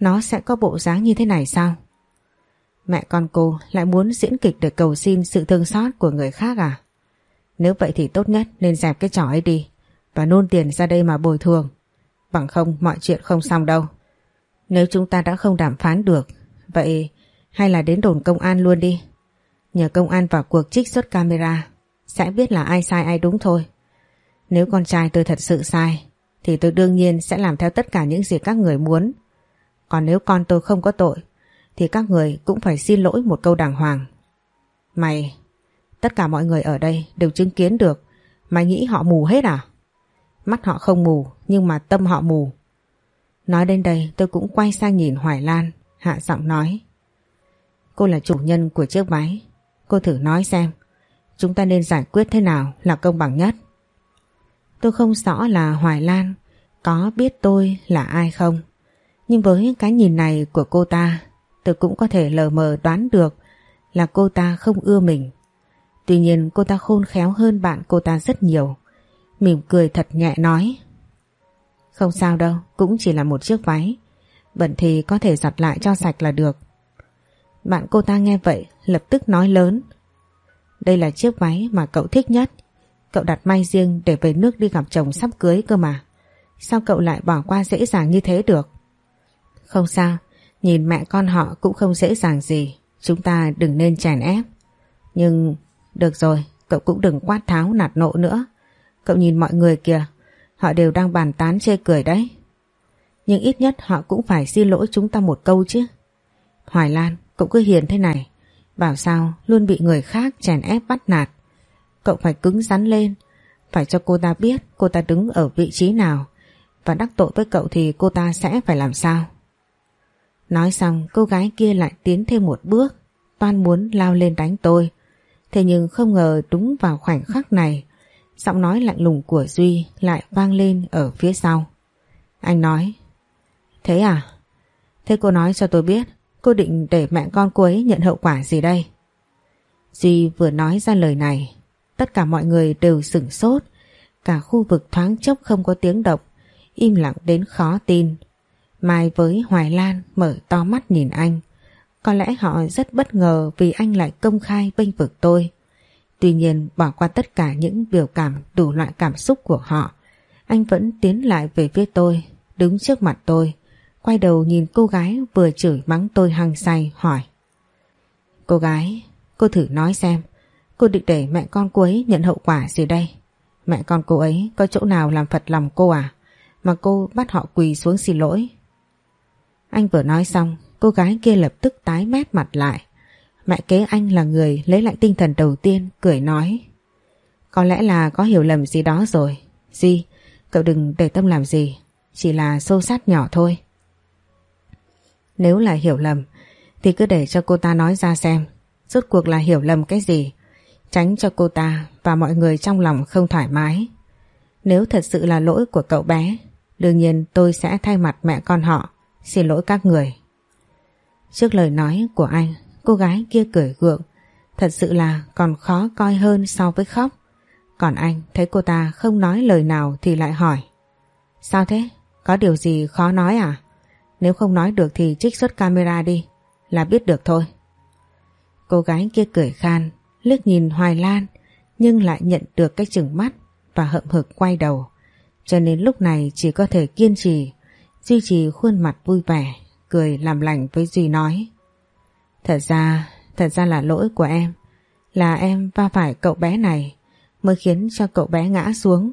nó sẽ có bộ dáng như thế này sao? Mẹ con cô lại muốn diễn kịch để cầu xin sự thương xót của người khác à? Nếu vậy thì tốt nhất nên dẹp cái trò ấy đi và nôn tiền ra đây mà bồi thường. Bằng không mọi chuyện không xong đâu. Nếu chúng ta đã không đàm phán được Vậy hay là đến đồn công an luôn đi. Nhờ công an vào cuộc trích xuất camera, Sẽ biết là ai sai ai đúng thôi. Nếu con trai tôi thật sự sai, Thì tôi đương nhiên sẽ làm theo tất cả những gì các người muốn. Còn nếu con tôi không có tội, Thì các người cũng phải xin lỗi một câu đàng hoàng. Mày, Tất cả mọi người ở đây đều chứng kiến được, Mày nghĩ họ mù hết à? Mắt họ không mù, Nhưng mà tâm họ mù. Nói đến đây tôi cũng quay sang nhìn Hoài Lan. Hạ giọng nói. Cô là chủ nhân của chiếc váy Cô thử nói xem, Chúng ta nên giải quyết thế nào là công bằng nhất? Tôi không rõ là Hoài Lan Có biết tôi là ai không, Nhưng với cái nhìn này của cô ta, Tôi cũng có thể lờ mờ đoán được Là cô ta không ưa mình. Tuy nhiên, cô ta khôn khéo hơn bạn cô ta rất nhiều, Mỉm cười thật nhẹ nói. Không sao đâu, Cũng chỉ là một chiếc váy Bẩn thì có thể giặt lại cho sạch là được. Bạn cô ta nghe vậy, Lập tức nói lớn. Đây là chiếc váy mà cậu thích nhất. Cậu đặt may riêng để về nước đi gặp chồng sắp cưới cơ mà. Sao cậu lại bỏ qua dễ dàng như thế được? Không sao, Nhìn mẹ con họ cũng không dễ dàng gì. Chúng ta đừng nên chèn ép. Nhưng, được rồi, Cậu cũng đừng quát tháo nạt nộ nữa. Cậu nhìn mọi người kìa, Họ đều đang bàn tán chê cười đấy. Nhưng ít nhất họ cũng phải xin lỗi chúng ta một câu chứ. Hoài Lan, Cậu cứ hiền thế này. Bảo sao luôn bị người khác chèn ép bắt nạt. Cậu phải cứng rắn lên. Phải cho cô ta biết cô ta đứng ở vị trí nào. Và đắc tội với cậu thì cô ta sẽ phải làm sao? Nói xong, cô gái kia lại tiến thêm một bước. Toan muốn lao lên đánh tôi. Thế nhưng không ngờ đúng vào khoảnh khắc này, Giọng nói lạnh lùng của Duy lại vang lên ở phía sau. Anh nói Thế à? Thế cô nói cho tôi biết cô định để mẹ con cô ấy nhận hậu quả gì đây? Duy vừa nói ra lời này tất cả mọi người đều sửng sốt cả khu vực thoáng chốc không có tiếng động im lặng đến khó tin. Mai với Hoài Lan mở to mắt nhìn anh có lẽ họ rất bất ngờ vì anh lại công khai bênh vực tôi. Tuy nhiên bỏ qua tất cả những biểu cảm đủ loại cảm xúc của họ, anh vẫn tiến lại về phía tôi, đứng trước mặt tôi, quay đầu nhìn cô gái vừa chửi mắng tôi hăng say hỏi. Cô gái, cô thử nói xem, cô định để mẹ con cô ấy nhận hậu quả gì đây? Mẹ con cô ấy có chỗ nào làm phật lòng cô à? Mà cô bắt họ quỳ xuống xin lỗi. Anh vừa nói xong, cô gái kia lập tức tái mét mặt lại. Mẹ kế anh là người lấy lại tinh thần đầu tiên, cười nói. Có lẽ là có hiểu lầm gì đó rồi. Di, cậu đừng để tâm làm gì, chỉ là xô sát nhỏ thôi. Nếu là hiểu lầm, thì cứ để cho cô ta nói ra xem, rốt cuộc là hiểu lầm cái gì, tránh cho cô ta và mọi người trong lòng không thoải mái. Nếu thật sự là lỗi của cậu bé, đương nhiên tôi sẽ thay mặt mẹ con họ, xin lỗi các người. Trước lời nói của anh, cô gái kia cười gượng, thật sự là còn khó coi hơn so với khóc. Còn anh thấy cô ta không nói lời nào thì lại hỏi. Sao thế? Có điều gì khó nói à? Nếu không nói được thì trích xuất camera đi, là biết được thôi. Cô gái kia cười khan, liếc nhìn Hoài Lan nhưng lại nhận được cái chừng mắt và hậm hực quay đầu. Cho nên lúc này chỉ có thể kiên trì, duy trì khuôn mặt vui vẻ cười làm lành với Duy nói. Thật ra, thật ra là lỗi của em. Là em va phải cậu bé này mới khiến cho cậu bé ngã xuống.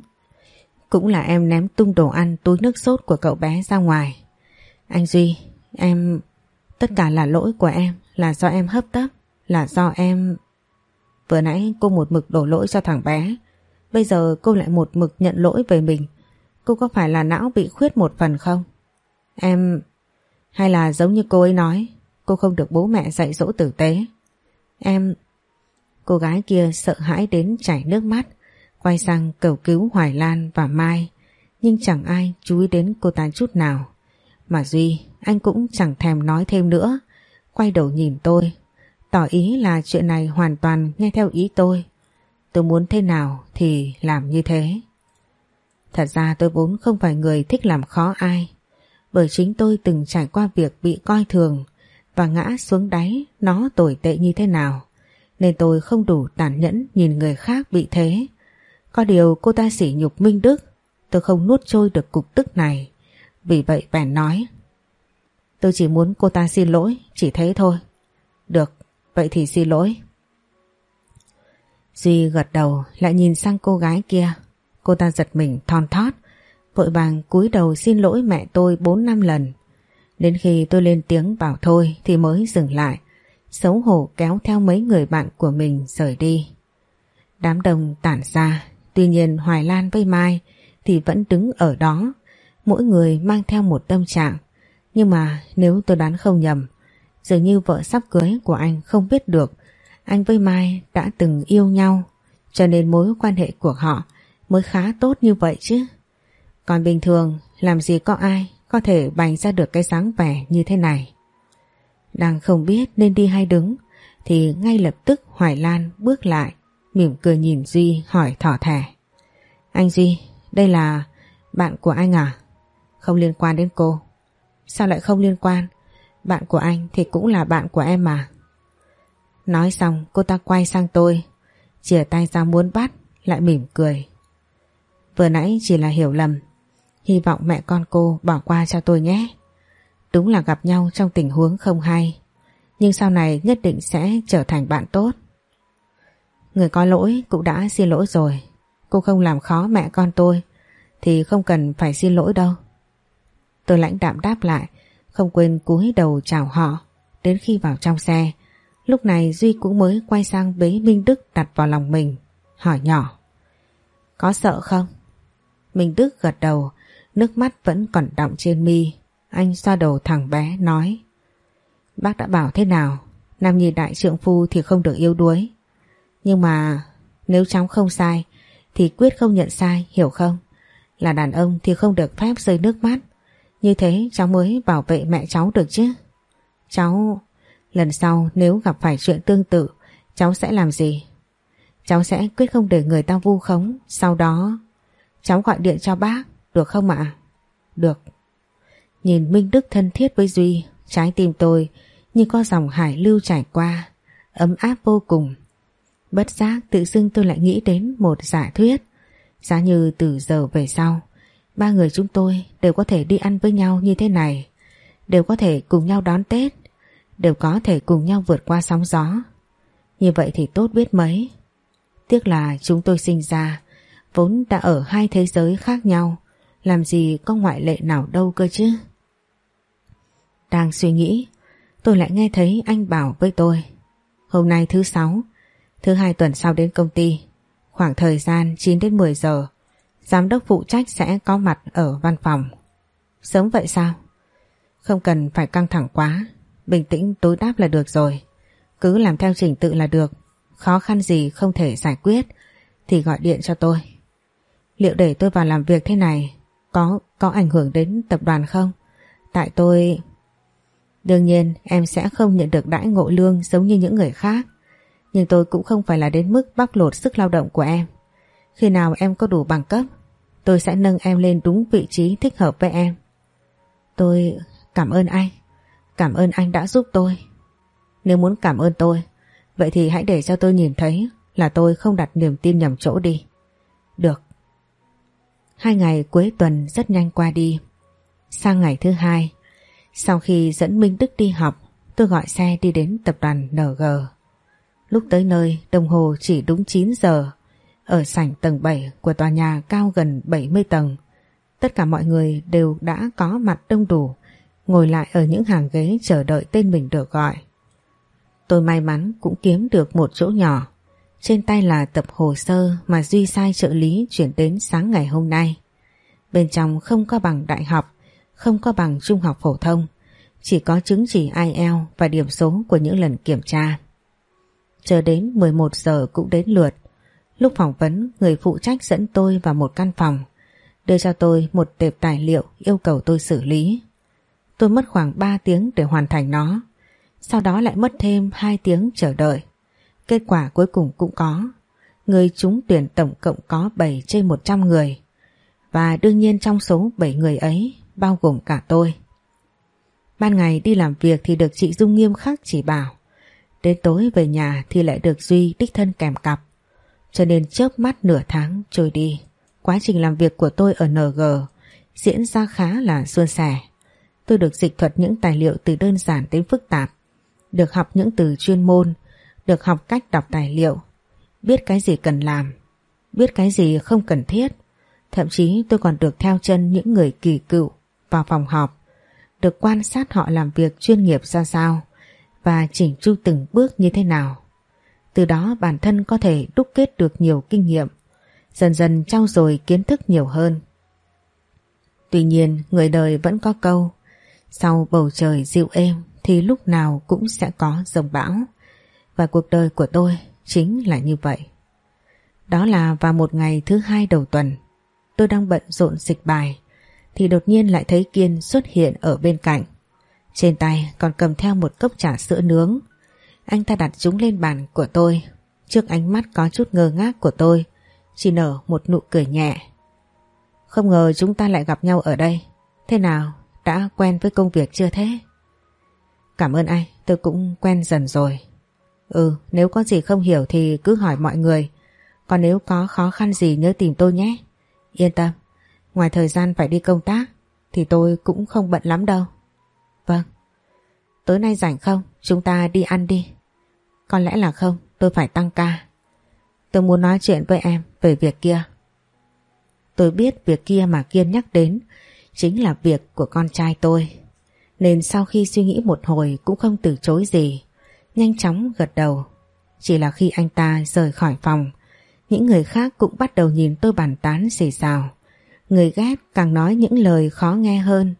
Cũng là em ném tung đồ ăn túi nước sốt của cậu bé ra ngoài. Anh Duy, em... Tất cả là lỗi của em, là do em hấp tấp, là do em... Vừa nãy cô một mực đổ lỗi cho thằng bé. Bây giờ cô lại một mực nhận lỗi về mình. Cô có phải là não bị khuyết một phần không? Em... Hay là giống như cô ấy nói Cô không được bố mẹ dạy dỗ tử tế Em Cô gái kia sợ hãi đến chảy nước mắt Quay sang cầu cứu Hoài Lan và Mai Nhưng chẳng ai chú ý đến cô ta chút nào mà Duy, Anh cũng chẳng thèm nói thêm nữa. Quay đầu nhìn tôi, Tỏ ý là chuyện này hoàn toàn nghe theo ý tôi. Tôi muốn thế nào thì làm như thế. Thật ra tôi vốn không phải người thích làm khó ai. Bởi chính tôi từng trải qua việc bị coi thường và ngã xuống đáy nó tồi tệ như thế nào, nên tôi không đủ tàn nhẫn nhìn người khác bị thế. Có điều cô ta sỉ nhục Minh Đức, tôi không nuốt trôi được cục tức này vì vậy bèn nói Tôi chỉ muốn cô ta xin lỗi chỉ thế thôi. Được, vậy thì xin lỗi. Duy gật đầu lại nhìn sang cô gái kia. Cô ta giật mình thon thót, vội vàng cúi đầu xin lỗi mẹ tôi 4 năm lần. Đến khi tôi lên tiếng bảo thôi thì mới dừng lại, xấu hổ kéo theo mấy người bạn của mình rời đi. Đám đông tản ra, tuy nhiên Hoài Lan với Mai thì vẫn đứng ở đó, mỗi người mang theo một tâm trạng. Nhưng mà nếu tôi đoán không nhầm, dường như vợ sắp cưới của anh không biết được anh với Mai đã từng yêu nhau, cho nên mối quan hệ của họ mới khá tốt như vậy chứ. Còn bình thường làm gì có ai có thể bày ra được cái dáng vẻ như thế này. Đang không biết nên đi hay đứng thì ngay lập tức Hoài Lan bước lại mỉm cười nhìn Duy hỏi thỏ thẻ. Anh Duy, đây là bạn của anh à? Không liên quan đến cô. Sao lại không liên quan? Bạn của anh thì cũng là bạn của em mà. Nói xong cô ta quay sang tôi, chìa tay ra muốn bắt, lại mỉm cười. Vừa nãy chỉ là hiểu lầm, hy vọng mẹ con cô bỏ qua cho tôi nhé. Đúng là gặp nhau trong tình huống không hay, nhưng sau này nhất định sẽ trở thành bạn tốt. Người có lỗi cũng đã xin lỗi rồi, cô không làm khó mẹ con tôi thì không cần phải xin lỗi đâu. Tôi lãnh đạm đáp lại, không quên cúi đầu chào họ, đến khi vào trong xe, Lúc này Duy cũng mới quay sang bế Minh Đức đặt vào lòng mình, hỏi nhỏ. Có sợ không? Minh Đức gật đầu, nước mắt vẫn còn đọng trên mi. Anh xoa đầu thằng bé nói. Bác đã bảo thế nào, Nam Nhi đại trượng phu thì không được yếu đuối. Nhưng mà nếu cháu không sai thì quyết không nhận sai, hiểu không? Là đàn ông thì không được phép rơi nước mắt. Như thế cháu mới bảo vệ mẹ cháu được chứ. Cháu... Lần sau nếu gặp phải chuyện tương tự, cháu sẽ làm gì? Cháu sẽ quyết không để người ta vu khống Sau đó, cháu gọi điện cho bác, Được không ạ? Được Nhìn Minh Đức thân thiết với Duy, Trái tim tôi như có dòng hải lưu trải qua, Ấm áp vô cùng Bất giác tự dưng tôi lại nghĩ đến một giả thuyết Giá như từ giờ về sau Ba người chúng tôi đều có thể đi ăn với nhau như thế này Đều có thể cùng nhau đón Tết đều có thể cùng nhau vượt qua sóng gió. Như vậy thì tốt biết mấy. Tiếc là chúng tôi sinh ra, vốn đã ở hai thế giới khác nhau, làm gì có ngoại lệ nào đâu cơ chứ. Đang suy nghĩ, tôi lại nghe thấy anh bảo với tôi. Hôm nay thứ sáu, thứ hai tuần sau đến công ty, khoảng thời gian 9 đến 10 giờ, giám đốc phụ trách sẽ có mặt ở văn phòng. Sớm vậy sao? Không cần phải căng thẳng quá, Bình tĩnh tối đáp là được rồi. Cứ làm theo trình tự là được. Khó khăn gì không thể giải quyết Thì gọi điện cho tôi. Liệu để tôi vào làm việc thế này Có có ảnh hưởng đến tập đoàn không? Tại tôi Đương nhiên em sẽ không nhận được đãi ngộ lương Giống như những người khác. Nhưng tôi cũng không phải là đến mức bóc lột sức lao động của em. Khi nào em có đủ bằng cấp Tôi sẽ nâng em lên đúng vị trí thích hợp với em Tôi cảm ơn anh Cảm ơn anh đã giúp tôi. Nếu muốn cảm ơn tôi, vậy thì hãy để cho tôi nhìn thấy là tôi không đặt niềm tin nhầm chỗ đi. Được. Hai ngày cuối tuần rất nhanh qua đi. Sang ngày thứ hai, sau khi dẫn Minh Đức đi học, tôi gọi xe đi đến tập đoàn NG. Lúc tới nơi, đồng hồ chỉ đúng 9 giờ. Ở sảnh tầng 7 của tòa nhà cao gần 70 tầng, tất cả mọi người đều đã có mặt đông đủ ngồi lại ở những hàng ghế chờ đợi tên mình được gọi. Tôi may mắn cũng kiếm được một chỗ nhỏ. Trên tay là tập hồ sơ mà Duy sai trợ lý chuyển đến sáng ngày hôm nay. Bên trong không có bằng đại học, không có bằng trung học phổ thông, chỉ có chứng chỉ IELTS và điểm số của những lần kiểm tra. Chờ đến 11 giờ cũng đến lượt. Lúc phỏng vấn, người phụ trách dẫn tôi vào một căn phòng, đưa cho tôi một tệp tài liệu yêu cầu tôi xử lý. Tôi mất khoảng 3 tiếng để hoàn thành nó. Sau đó lại mất thêm 2 tiếng chờ đợi. Kết quả cuối cùng cũng có. Người trúng tuyển tổng cộng có 7 trên 100 người. Và đương nhiên trong số 7 người ấy bao gồm cả tôi. Ban ngày đi làm việc thì được chị Dung nghiêm khắc chỉ bảo. Đến tối về nhà thì lại được Duy đích thân kèm cặp. Cho nên chớp mắt nửa tháng trôi đi. Quá trình làm việc của tôi ở NG diễn ra khá là suôn sẻ. Tôi được dịch thuật những tài liệu từ đơn giản đến phức tạp, được học những từ chuyên môn, được học cách đọc tài liệu, biết cái gì cần làm, biết cái gì không cần thiết. Thậm chí tôi còn được theo chân những người kỳ cựu vào phòng họp, được quan sát họ làm việc chuyên nghiệp ra sao và chỉnh chu từng bước như thế nào. Từ đó bản thân có thể đúc kết được nhiều kinh nghiệm, dần dần trau dồi kiến thức nhiều hơn. Tuy nhiên người đời vẫn có câu Sau bầu trời dịu êm Thì lúc nào cũng sẽ có dòng bão. Và cuộc đời của tôi Chính là như vậy. Đó là vào một ngày thứ hai đầu tuần Tôi đang bận rộn dịch bài Thì đột nhiên lại thấy Kiên xuất hiện ở bên cạnh. Trên tay còn cầm theo một cốc trà sữa nướng. Anh ta đặt chúng lên bàn của tôi Trước ánh mắt có chút ngơ ngác của tôi Chỉ nở một nụ cười nhẹ không ngờ chúng ta lại gặp nhau ở đây. Thế nào? Đã quen với công việc chưa thế? Cảm ơn anh, tôi cũng quen dần rồi. Ừ, nếu có gì không hiểu thì cứ hỏi mọi người. Còn nếu có khó khăn gì nhớ tìm tôi nhé. Yên tâm, ngoài thời gian phải đi công tác thì tôi cũng không bận lắm đâu. Vâng. Tối nay rảnh không? Chúng ta đi ăn đi. Có lẽ là không, tôi phải tăng ca. Tôi muốn nói chuyện với em về việc kia. Tôi biết việc kia mà Kiên nhắc đến chính là việc của con trai tôi. Nên sau khi suy nghĩ một hồi cũng không từ chối gì. Nhanh chóng gật đầu. Chỉ là khi anh ta rời khỏi phòng, những người khác cũng bắt đầu nhìn tôi bàn tán xì xào. Người ghét càng nói những lời khó nghe hơn.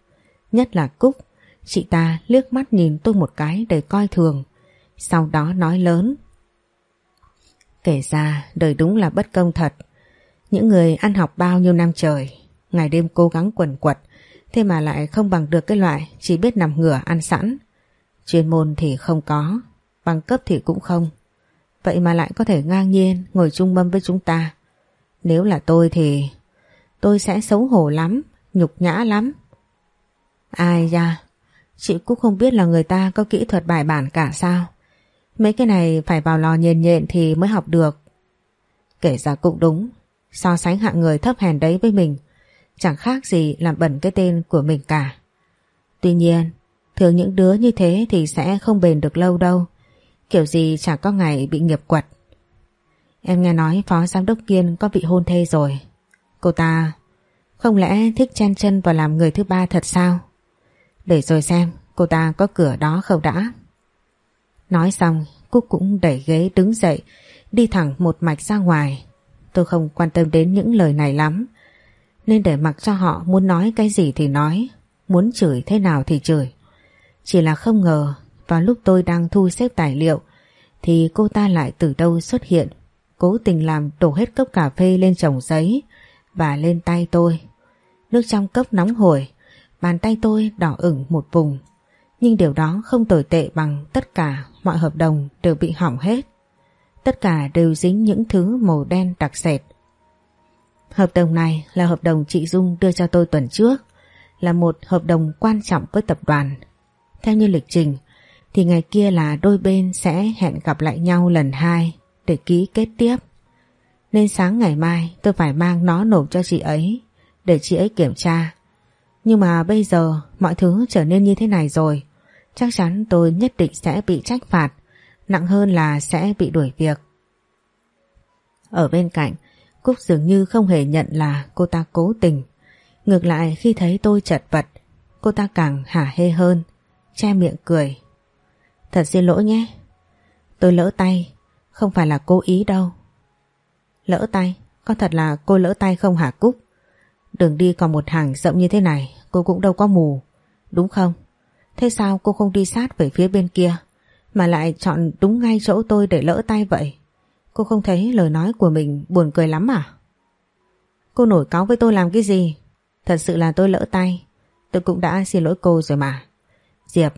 Nhất là Cúc, chị ta liếc mắt nhìn tôi một cái đầy coi thường. Sau đó nói lớn. Kể ra đời đúng là bất công thật. Những người ăn học bao nhiêu năm trời, ngày đêm cố gắng quần quật, thế mà lại không bằng được cái loại chỉ biết nằm ngửa ăn sẵn. Chuyên môn thì không có, bằng cấp thì cũng không. Vậy mà lại có thể ngang nhiên ngồi chung mâm với chúng ta. Nếu là tôi thì tôi sẽ xấu hổ lắm, nhục nhã lắm. Ai da, chị cũng không biết là người ta có kỹ thuật bài bản cả sao. Mấy cái này phải vào lò nhền nhện thì mới học được. Kể ra cũng đúng, So sánh hạng người thấp hèn đấy với mình Chẳng khác gì làm bẩn cái tên của mình cả. Tuy nhiên Thường những đứa như thế thì sẽ không bền được lâu đâu Kiểu gì chẳng có ngày bị nghiệp quật. Em nghe nói phó giám đốc Kiên có bị hôn thê rồi. Cô ta Không lẽ thích chen chân vào làm người thứ ba thật sao? Để rồi xem Cô ta có cửa đó không đã. Nói xong Cúc cũng đẩy ghế đứng dậy, Đi thẳng một mạch ra ngoài. Tôi không quan tâm đến những lời này lắm, Nên để mặc cho họ muốn nói cái gì thì nói, Muốn chửi thế nào thì chửi. Chỉ là không ngờ, Vào lúc tôi đang thu xếp tài liệu, Thì cô ta lại từ đâu xuất hiện, Cố tình làm đổ hết cốc cà phê lên chồng giấy Và lên tay tôi. Nước trong cốc nóng hổi, Bàn tay tôi đỏ ửng một vùng, Nhưng điều đó không tồi tệ bằng tất cả mọi hợp đồng đều bị hỏng hết Tất cả đều dính những thứ màu đen đặc sệt. Hợp đồng này là hợp đồng chị Dung đưa cho tôi tuần trước, là một hợp đồng quan trọng với tập đoàn. Theo như lịch trình, thì ngày kia là đôi bên sẽ hẹn gặp lại nhau lần hai để ký kết tiếp. Nên sáng ngày mai tôi phải mang nó nộp cho chị ấy để chị ấy kiểm tra. Nhưng mà bây giờ mọi thứ trở nên như thế này rồi, chắc chắn tôi nhất định sẽ bị trách phạt Nặng hơn là sẽ bị đuổi việc. Ở bên cạnh, Cúc dường như không hề nhận là cô ta cố tình. Ngược lại khi thấy tôi chật vật, cô ta càng hả hê hơn, che miệng cười. Thật xin lỗi nhé, tôi lỡ tay, không phải là cố ý đâu. Lỡ tay, có thật là cô lỡ tay không hả Cúc? Đường đi còn một hàng rộng như thế này, cô cũng đâu có mù, đúng không? Thế sao cô không đi sát về phía bên kia? Mà lại chọn đúng ngay chỗ tôi để lỡ tay vậy? Cô không thấy lời nói của mình buồn cười lắm à? Cô nổi cáo với tôi làm cái gì? Thật sự là tôi lỡ tay. Tôi cũng đã xin lỗi cô rồi mà. Diệp,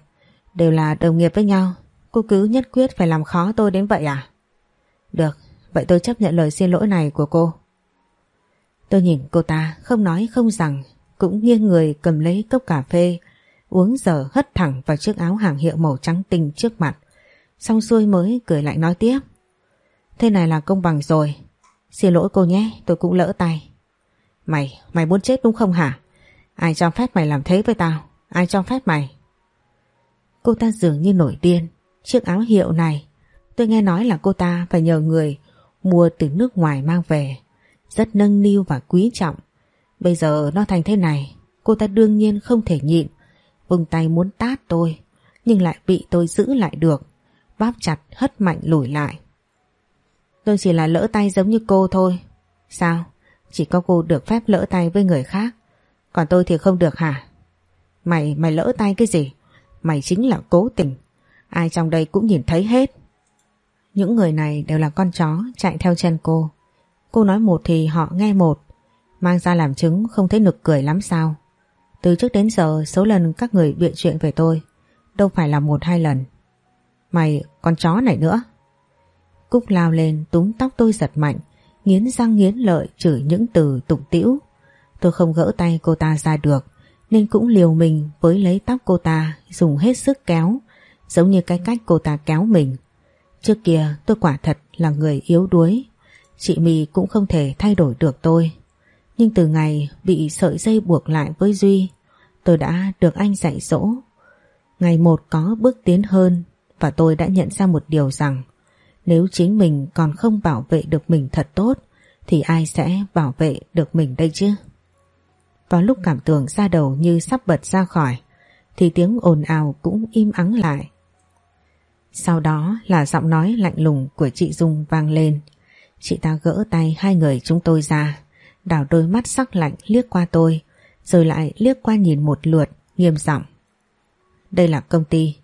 Đều là đồng nghiệp với nhau. Cô cứ nhất quyết phải làm khó tôi đến vậy à? Được, Vậy tôi chấp nhận lời xin lỗi này của cô. Tôi nhìn cô ta không nói không rằng, Cũng nghiêng người cầm lấy cốc cà phê Uống giờ hất thẳng vào chiếc áo hàng hiệu màu trắng tinh trước mặt. Xong xuôi mới cười lại nói tiếp. Thế này là công bằng rồi. Xin lỗi cô nhé tôi cũng lỡ tay. Mày, mày muốn chết đúng không hả? Ai cho phép mày làm thế với tao? Ai cho phép mày? Cô ta dường như nổi điên. Chiếc áo hiệu này Tôi nghe nói là cô ta phải nhờ người mua từ nước ngoài mang về, rất nâng niu và quý trọng. Bây giờ nó thành thế này, cô ta đương nhiên không thể nhịn, vung tay muốn tát tôi, nhưng lại bị tôi giữ lại được, bóp chặt hất mạnh lùi lại. Tôi chỉ là lỡ tay giống như cô thôi. Sao? Chỉ có cô được phép lỡ tay với người khác, còn tôi thì không được hả? Mày, mày lỡ tay cái gì? Mày chính là cố tình. Ai trong đây cũng nhìn thấy hết. Những người này đều là con chó chạy theo chân cô. Cô nói một thì họ nghe một. Mang ra làm chứng không thấy nực cười lắm sao. Từ trước đến giờ số lần các người bịa chuyện về tôi đâu phải là một hai lần. Mày con chó này nữa. Cúc lao lên túm tóc tôi giật mạnh, nghiến răng nghiến lợi chửi những từ tục tĩu. Tôi không gỡ tay cô ta ra được, nên cũng liều mình với lấy tóc cô ta dùng hết sức kéo, giống như cái cách cô ta kéo mình. Trước kia tôi quả thật là người yếu đuối, chị mì cũng không thể thay đổi được tôi. Nhưng từ ngày bị sợi dây buộc lại với Duy, tôi đã được anh dạy dỗ. Ngày một có bước tiến hơn và tôi đã nhận ra một điều rằng nếu chính mình còn không bảo vệ được mình thật tốt thì ai sẽ bảo vệ được mình đây chứ? Vào lúc cảm tưởng ra đầu như sắp bật ra khỏi thì tiếng ồn ào cũng im ắng lại. Sau đó là giọng nói lạnh lùng của chị Dung vang lên. Chị ta gỡ tay hai người chúng tôi ra, đảo đôi mắt sắc lạnh liếc qua tôi, rồi lại liếc qua nhìn một lượt, nghiêm giọng. Đây là công ty,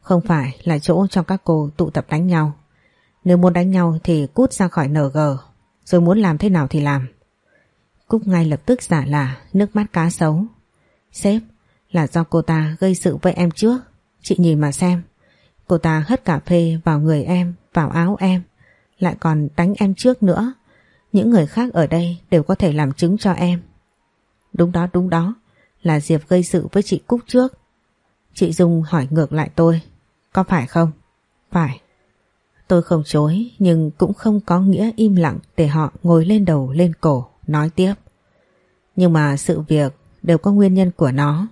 không phải là chỗ cho các cô tụ tập đánh nhau. Nếu muốn đánh nhau thì cút ra khỏi NG, rồi muốn làm thế nào thì làm. Cúc ngay lập tức giả là nước mắt cá sấu. Sếp, là do cô ta gây sự với em trước. Chị nhìn mà xem. Cô ta hất cà phê vào người em, vào áo em. Lại còn đánh em trước nữa. Những người khác ở đây đều có thể làm chứng cho em. Đúng đó, đúng đó. Là Diệp gây sự với chị Cúc trước. Chị Dung hỏi ngược lại tôi. Có phải không? Phải. Tôi không chối nhưng cũng không có nghĩa im lặng để họ ngồi lên đầu lên cổ nói tiếp. Nhưng mà sự việc đều có nguyên nhân của nó.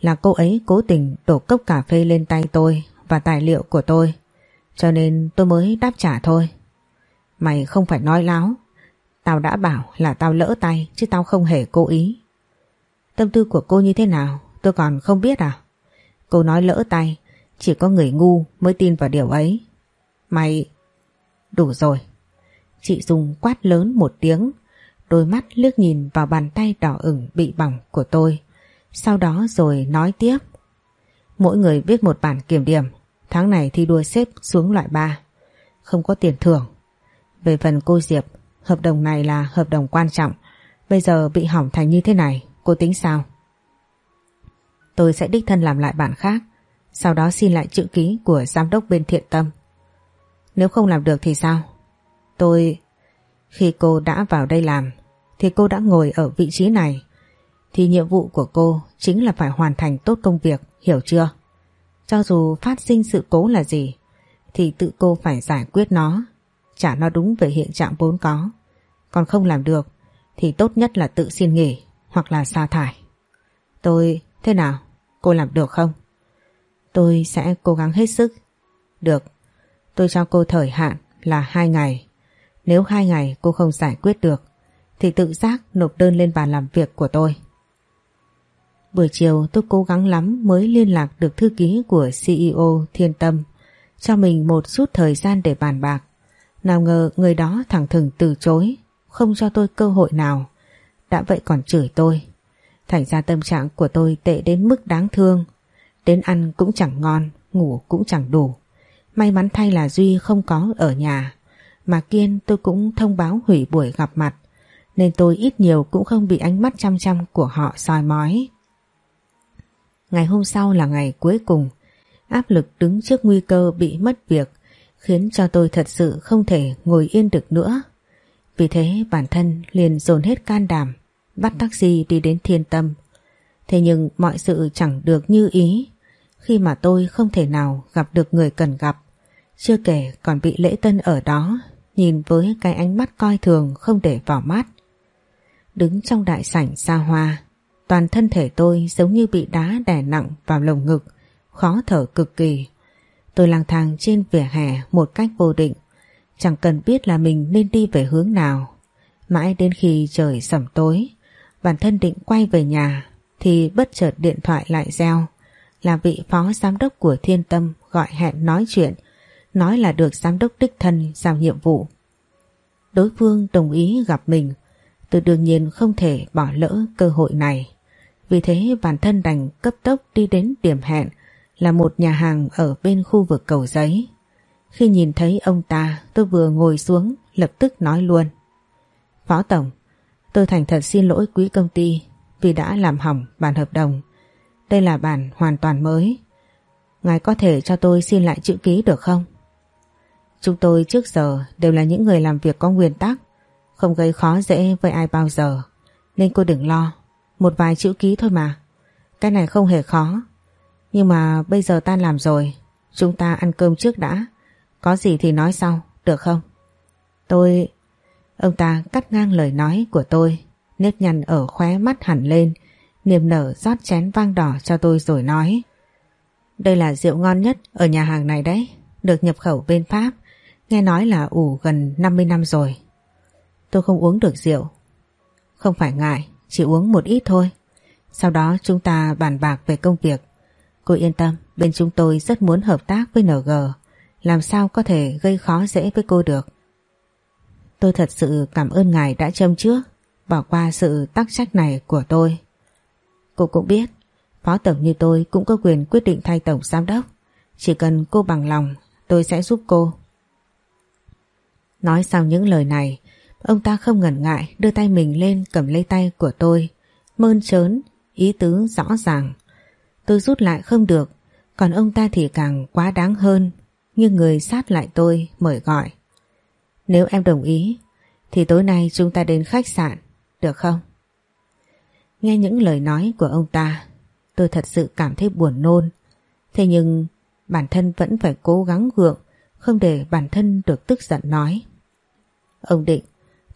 Là cô ấy cố tình đổ cốc cà phê lên tay tôi và tài liệu của tôi. Cho nên tôi mới đáp trả thôi. Mày không phải nói láo. Tao đã bảo là tao lỡ tay chứ tao không hề cố ý. Tâm tư của cô như thế nào tôi còn không biết à? Cô nói lỡ tay chỉ có người ngu mới tin vào điều ấy. Mày... Đủ rồi. Chị dùng quát lớn một tiếng đôi mắt lướt nhìn vào bàn tay đỏ ửng bị bỏng của tôi. Sau đó rồi nói tiếp. Mỗi người viết một bản kiểm điểm, tháng này thi đua xếp xuống loại 3. Không có tiền thưởng. Về phần cô Diệp, hợp đồng này là hợp đồng quan trọng. Bây giờ bị hỏng thành như thế này, cô tính sao? Tôi sẽ đích thân làm lại bản khác, sau đó xin lại chữ ký của giám đốc bên thiện tâm. Nếu không làm được thì sao? Tôi... Khi cô đã vào đây làm thì cô đã ngồi ở vị trí này thì nhiệm vụ của cô chính là phải hoàn thành tốt công việc, hiểu chưa? Cho dù phát sinh sự cố là gì thì tự cô phải giải quyết nó, trả nó đúng về hiện trạng vốn có. Còn không làm được thì tốt nhất là tự xin nghỉ hoặc là sa thải. Tôi, thế nào? Cô làm được không? Tôi sẽ cố gắng hết sức. Được, tôi cho cô thời hạn là hai ngày. Nếu hai ngày cô không giải quyết được thì tự giác nộp đơn lên bàn làm việc của tôi. Buổi chiều tôi cố gắng lắm mới liên lạc được thư ký của CEO Thiên Tâm cho mình một chút thời gian để bàn bạc. Nào ngờ người đó thẳng thừng từ chối, không cho tôi cơ hội nào. Đã vậy còn chửi tôi. Thành ra tâm trạng của tôi tệ đến mức đáng thương. Đến ăn cũng chẳng ngon, ngủ cũng chẳng đủ. May mắn thay là Duy không có ở nhà. Mà Kiên tôi cũng thông báo hủy buổi gặp mặt nên tôi ít nhiều cũng không bị ánh mắt chăm chăm của họ soi mói. Ngày hôm sau là ngày cuối cùng, áp lực đứng trước nguy cơ bị mất việc khiến cho tôi thật sự không thể ngồi yên được nữa. Vì thế bản thân liền dồn hết can đảm, bắt taxi đi đến thiên tâm. Thế nhưng mọi sự chẳng được như ý khi mà tôi không thể nào gặp được người cần gặp. Chưa kể còn bị lễ tân ở đó nhìn với cái ánh mắt coi thường không để vào mắt. Đứng trong đại sảnh xa hoa, toàn thân thể tôi giống như bị đá đè nặng vào lồng ngực, khó thở cực kỳ. Tôi lang thang trên vỉa hè một cách vô định, Chẳng cần biết là mình nên đi về hướng nào. Mãi đến khi trời sẩm tối, bản thân định quay về nhà thì bất chợt điện thoại lại reo là vị phó giám đốc của Thiên Tâm gọi hẹn nói chuyện, nói là được giám đốc đích thân giao nhiệm vụ. Đối phương đồng ý gặp mình, tôi đương nhiên không thể bỏ lỡ cơ hội này. Vì thế bản thân đành cấp tốc đi đến điểm hẹn là một nhà hàng ở bên khu vực cầu giấy. Khi nhìn thấy ông ta tôi vừa ngồi xuống lập tức nói luôn. Phó Tổng, tôi thành thật xin lỗi quý công ty vì đã làm hỏng bản hợp đồng. Đây là bản hoàn toàn mới. Ngài có thể cho tôi xin lại chữ ký được không? Chúng tôi trước giờ đều là những người làm việc có nguyên tắc, không gây khó dễ với ai bao giờ. Nên cô đừng lo, một vài chữ ký thôi mà. Cái này không hề khó. Nhưng mà bây giờ ta làm rồi, chúng ta ăn cơm trước đã. Có gì thì nói sau, được không? Tôi... Ông ta cắt ngang lời nói của tôi, nếp nhăn ở khóe mắt hẳn lên, niềm nở rót chén vang đỏ cho tôi rồi nói. Đây là rượu ngon nhất ở nhà hàng này đấy, được nhập khẩu bên Pháp, nghe nói là ủ gần 50 năm rồi. Tôi không uống được rượu. Không phải ngại, chỉ uống một ít thôi. Sau đó chúng ta bàn bạc về công việc. Cô yên tâm, bên chúng tôi rất muốn hợp tác với NG, làm sao có thể gây khó dễ với cô được. Tôi thật sự cảm ơn ngài đã châm trước, bỏ qua sự tắc trách này của tôi. Cô cũng biết, phó tổng như tôi cũng có quyền quyết định thay tổng giám đốc. Chỉ cần cô bằng lòng, tôi sẽ giúp cô. Nói xong những lời này, ông ta không ngần ngại đưa tay mình lên cầm lấy tay của tôi, mơn trớn, ý tứ rõ ràng. Tôi rút lại không được, còn ông ta thì càng quá đáng hơn, nhưng người sát lại tôi mời gọi. Nếu em đồng ý, thì tối nay chúng ta đến khách sạn, được không? Nghe những lời nói của ông ta, tôi thật sự cảm thấy buồn nôn. Thế nhưng bản thân vẫn phải cố gắng gượng, không để bản thân được tức giận nói. Ông Định,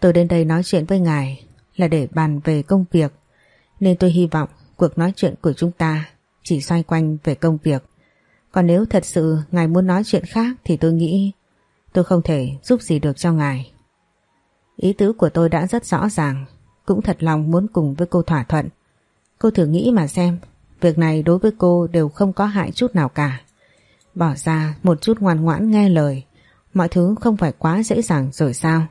tôi đến đây nói chuyện với ngài là để bàn về công việc, nên tôi hy vọng cuộc nói chuyện của chúng ta chỉ xoay quanh về công việc. Còn nếu thật sự ngài muốn nói chuyện khác thì tôi nghĩ tôi không thể giúp gì được cho ngài. Ý tứ của tôi đã rất rõ ràng, cũng thật lòng muốn cùng với cô thỏa thuận. Cô thử nghĩ mà xem, việc này đối với cô đều không có hại chút nào cả. Bỏ ra một chút ngoan ngoãn nghe lời, mọi thứ không phải quá dễ dàng rồi sao?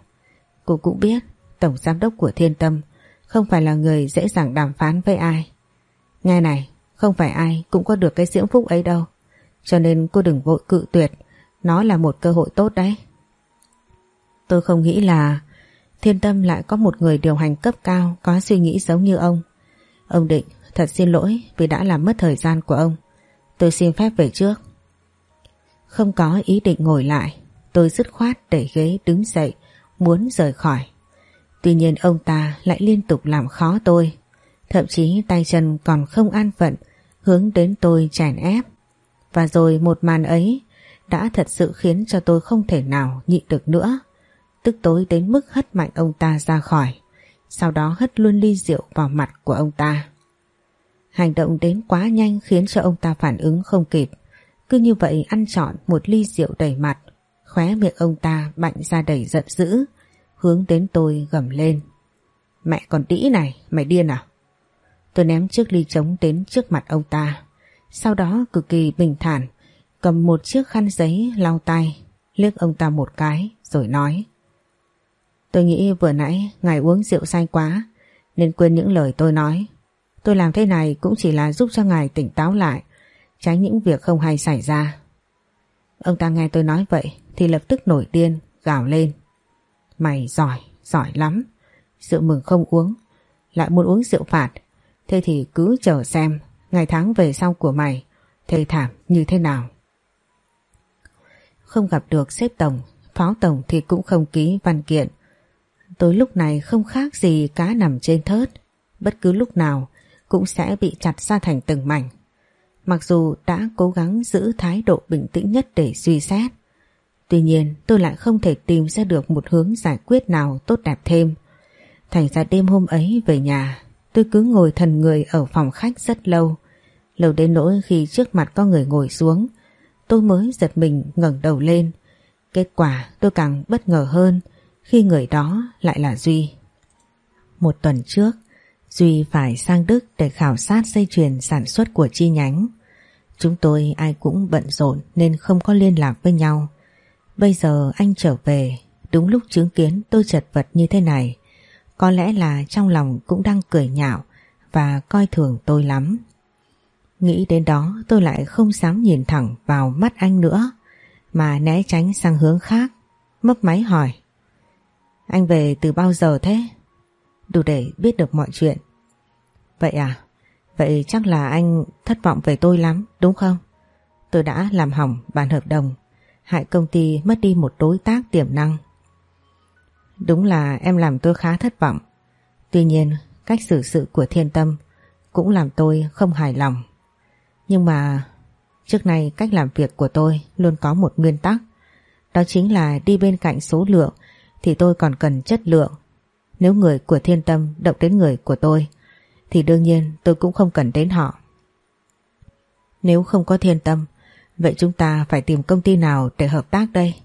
Cô cũng biết, Tổng Giám đốc của Thiên Tâm không phải là người dễ dàng đàm phán với ai. Nghe này, không phải ai cũng có được cái diễm phúc ấy đâu. Cho nên cô đừng vội cự tuyệt, nó là một cơ hội tốt đấy. Tôi không nghĩ là Thiên Tâm lại có một người điều hành cấp cao có suy nghĩ giống như ông. Ông Định, thật xin lỗi vì đã làm mất thời gian của ông. Tôi xin phép về trước. Không có ý định ngồi lại, tôi dứt khoát để ghế đứng dậy, muốn rời khỏi. Tuy nhiên ông ta lại liên tục làm khó tôi, thậm chí tay chân còn không an phận, hướng đến tôi chèn ép. Và rồi một màn ấy đã thật sự khiến cho tôi không thể nào nhịn được nữa tức tối đến mức hất mạnh ông ta ra khỏi, sau đó hất luôn ly rượu vào mặt của ông ta. Hành động đến quá nhanh khiến cho ông ta phản ứng không kịp, cứ như vậy ăn trọn một ly rượu đầy mặt, khóe miệng ông ta bạnh ra đầy giận dữ, hướng đến tôi gầm lên. Mẹ còn đĩ này, mày điên à? Tôi ném chiếc ly trống đến trước mặt ông ta, sau đó cực kỳ bình thản, cầm một chiếc khăn giấy lau tay, liếc ông ta một cái rồi nói. Tôi nghĩ vừa nãy ngài uống rượu say quá nên quên những lời tôi nói. Tôi làm thế này cũng chỉ là giúp cho ngài tỉnh táo lại, tránh những việc không hay xảy ra. Ông ta nghe tôi nói vậy thì lập tức nổi điên, gào lên. Mày giỏi, giỏi lắm. Rượu mừng không uống, lại muốn uống rượu phạt. Thế thì cứ chờ xem ngày tháng về sau của mày thê thảm như thế nào. Không gặp được xếp tổng, phó tổng thì cũng không ký văn kiện Tôi lúc này không khác gì cá nằm trên thớt, bất cứ lúc nào cũng sẽ bị chặt ra thành từng mảnh. Mặc dù đã cố gắng giữ thái độ bình tĩnh nhất để suy xét, tuy nhiên tôi lại không thể tìm ra được một hướng giải quyết nào tốt đẹp thêm. Thành ra đêm hôm ấy về nhà, tôi cứ ngồi thần người ở phòng khách rất lâu, lâu đến nỗi khi trước mặt có người ngồi xuống, tôi mới giật mình ngẩng đầu lên, Kết quả tôi càng bất ngờ hơn khi người đó lại là Duy. Một tuần trước, Duy phải sang Đức để khảo sát dây chuyền sản xuất của chi nhánh. Chúng tôi ai cũng bận rộn nên không có liên lạc với nhau. Bây giờ anh trở về, đúng lúc chứng kiến tôi chật vật như thế này. Có lẽ là trong lòng cũng đang cười nhạo và coi thường tôi lắm. Nghĩ đến đó tôi lại không dám nhìn thẳng vào mắt anh nữa mà né tránh sang hướng khác, mấp máy hỏi. Anh về từ bao giờ thế? Đủ để biết được mọi chuyện. Vậy à? Vậy chắc là anh thất vọng về tôi lắm, đúng không? Tôi đã làm hỏng bản hợp đồng, hại công ty mất đi một đối tác tiềm năng. Đúng là em làm tôi khá thất vọng. Tuy nhiên, cách xử sự của thiên tâm cũng làm tôi không hài lòng. Nhưng mà trước nay cách làm việc của tôi luôn có một nguyên tắc. Đó chính là đi bên cạnh số lượng thì tôi còn cần chất lượng. Nếu người của thiên tâm động đến người của tôi, thì đương nhiên tôi cũng không cần đến họ. Nếu không có thiên tâm, vậy chúng ta phải tìm công ty nào để hợp tác đây?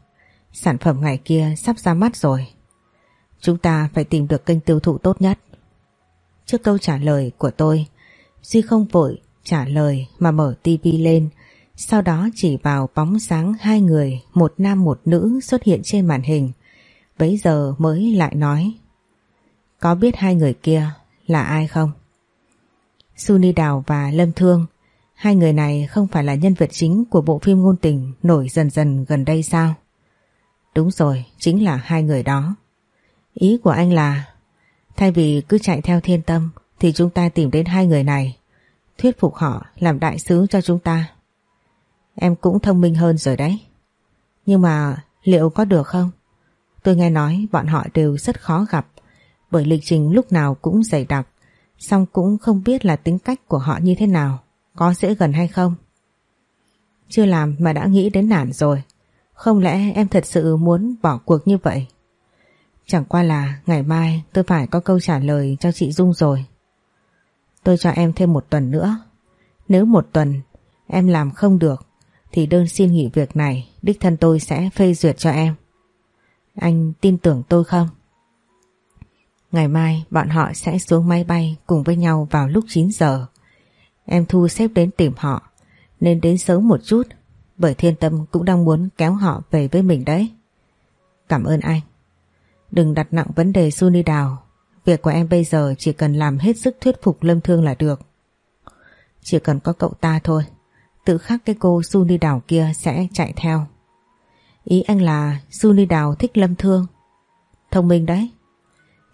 Sản phẩm ngày kia sắp ra mắt rồi. Chúng ta phải tìm được kênh tiêu thụ tốt nhất. Trước câu trả lời của tôi, Duy không vội trả lời mà mở tivi lên sau đó chỉ vào bóng sáng hai người một nam một nữ xuất hiện trên màn hình bấy giờ mới lại nói có biết hai người kia là ai không? Suni Đào và Lâm Thương hai người này không phải là nhân vật chính của bộ phim ngôn tình nổi dần dần gần đây sao? Đúng rồi, chính là hai người đó. Ý của anh là thay vì cứ chạy theo thiên tâm thì chúng ta tìm đến hai người này thuyết phục họ làm đại sứ cho chúng ta. Em cũng thông minh hơn rồi đấy. Nhưng mà liệu có được không? Tôi nghe nói bọn họ đều rất khó gặp, bởi lịch trình lúc nào cũng dày đặc, song cũng không biết là tính cách của họ như thế nào, có dễ gần hay không. Chưa làm mà đã nghĩ đến nản rồi. Không lẽ em thật sự muốn bỏ cuộc như vậy? Chẳng qua là ngày mai tôi phải có câu trả lời cho chị Dung rồi. Tôi cho em thêm một tuần nữa. Nếu một tuần em làm không được, thì đơn xin nghỉ việc này, đích thân tôi sẽ phê duyệt cho em. Anh tin tưởng tôi không? Ngày mai bọn họ sẽ xuống máy bay cùng với nhau vào lúc 9 giờ. Em thu xếp đến tìm họ, nên đến sớm một chút, bởi thiên tâm cũng đang muốn kéo họ về với mình đấy. Cảm ơn anh. Đừng đặt nặng vấn đề Suni Đào Việc của em bây giờ chỉ cần làm hết sức thuyết phục Lâm Thương là được. Chỉ cần có cậu ta thôi, tự khắc cái cô Suni Đào kia sẽ chạy theo. Ý anh là Suni Đào thích Lâm Thương. Thông minh đấy.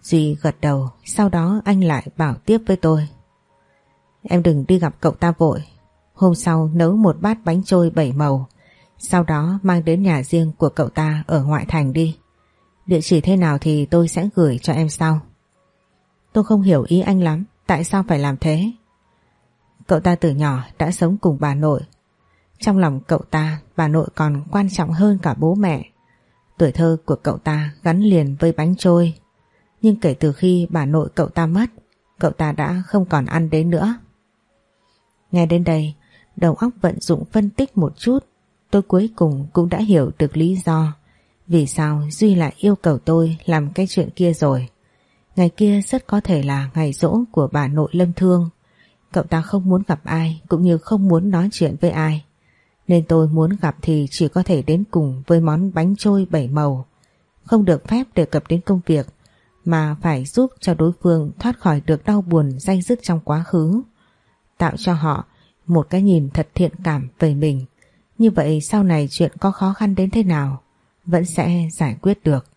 Duy gật đầu, sau đó anh lại bảo tiếp với tôi. Em đừng đi gặp cậu ta vội. Hôm sau nấu một bát bánh trôi bảy màu, sau đó mang đến nhà riêng của cậu ta ở ngoại thành đi. Địa chỉ thế nào thì tôi sẽ gửi cho em sau. Tôi không hiểu ý anh lắm, Tại sao phải làm thế? Cậu ta từ nhỏ đã sống cùng bà nội. Trong lòng cậu ta, Bà nội còn quan trọng hơn cả bố mẹ. Tuổi thơ của cậu ta Gắn liền với bánh trôi. Nhưng kể từ khi bà nội cậu ta mất, Cậu ta đã không còn ăn đến nữa. Nghe đến đây, Đầu óc vận dụng phân tích một chút, Tôi cuối cùng cũng đã hiểu được lý do Vì sao Duy lại yêu cầu tôi Làm cái chuyện kia rồi. Ngày kia rất có thể là ngày rỗ của bà nội Lâm Thương. Cậu ta không muốn gặp ai, cũng như không muốn nói chuyện với ai. Nên tôi muốn gặp thì chỉ có thể đến cùng với món bánh trôi bảy màu. Không được phép đề cập đến công việc, mà phải giúp cho đối phương thoát khỏi được đau buồn, dây dứt trong quá khứ. Tạo cho họ một cái nhìn thật thiện cảm về mình. Như vậy sau này chuyện có khó khăn đến thế nào, vẫn sẽ giải quyết được.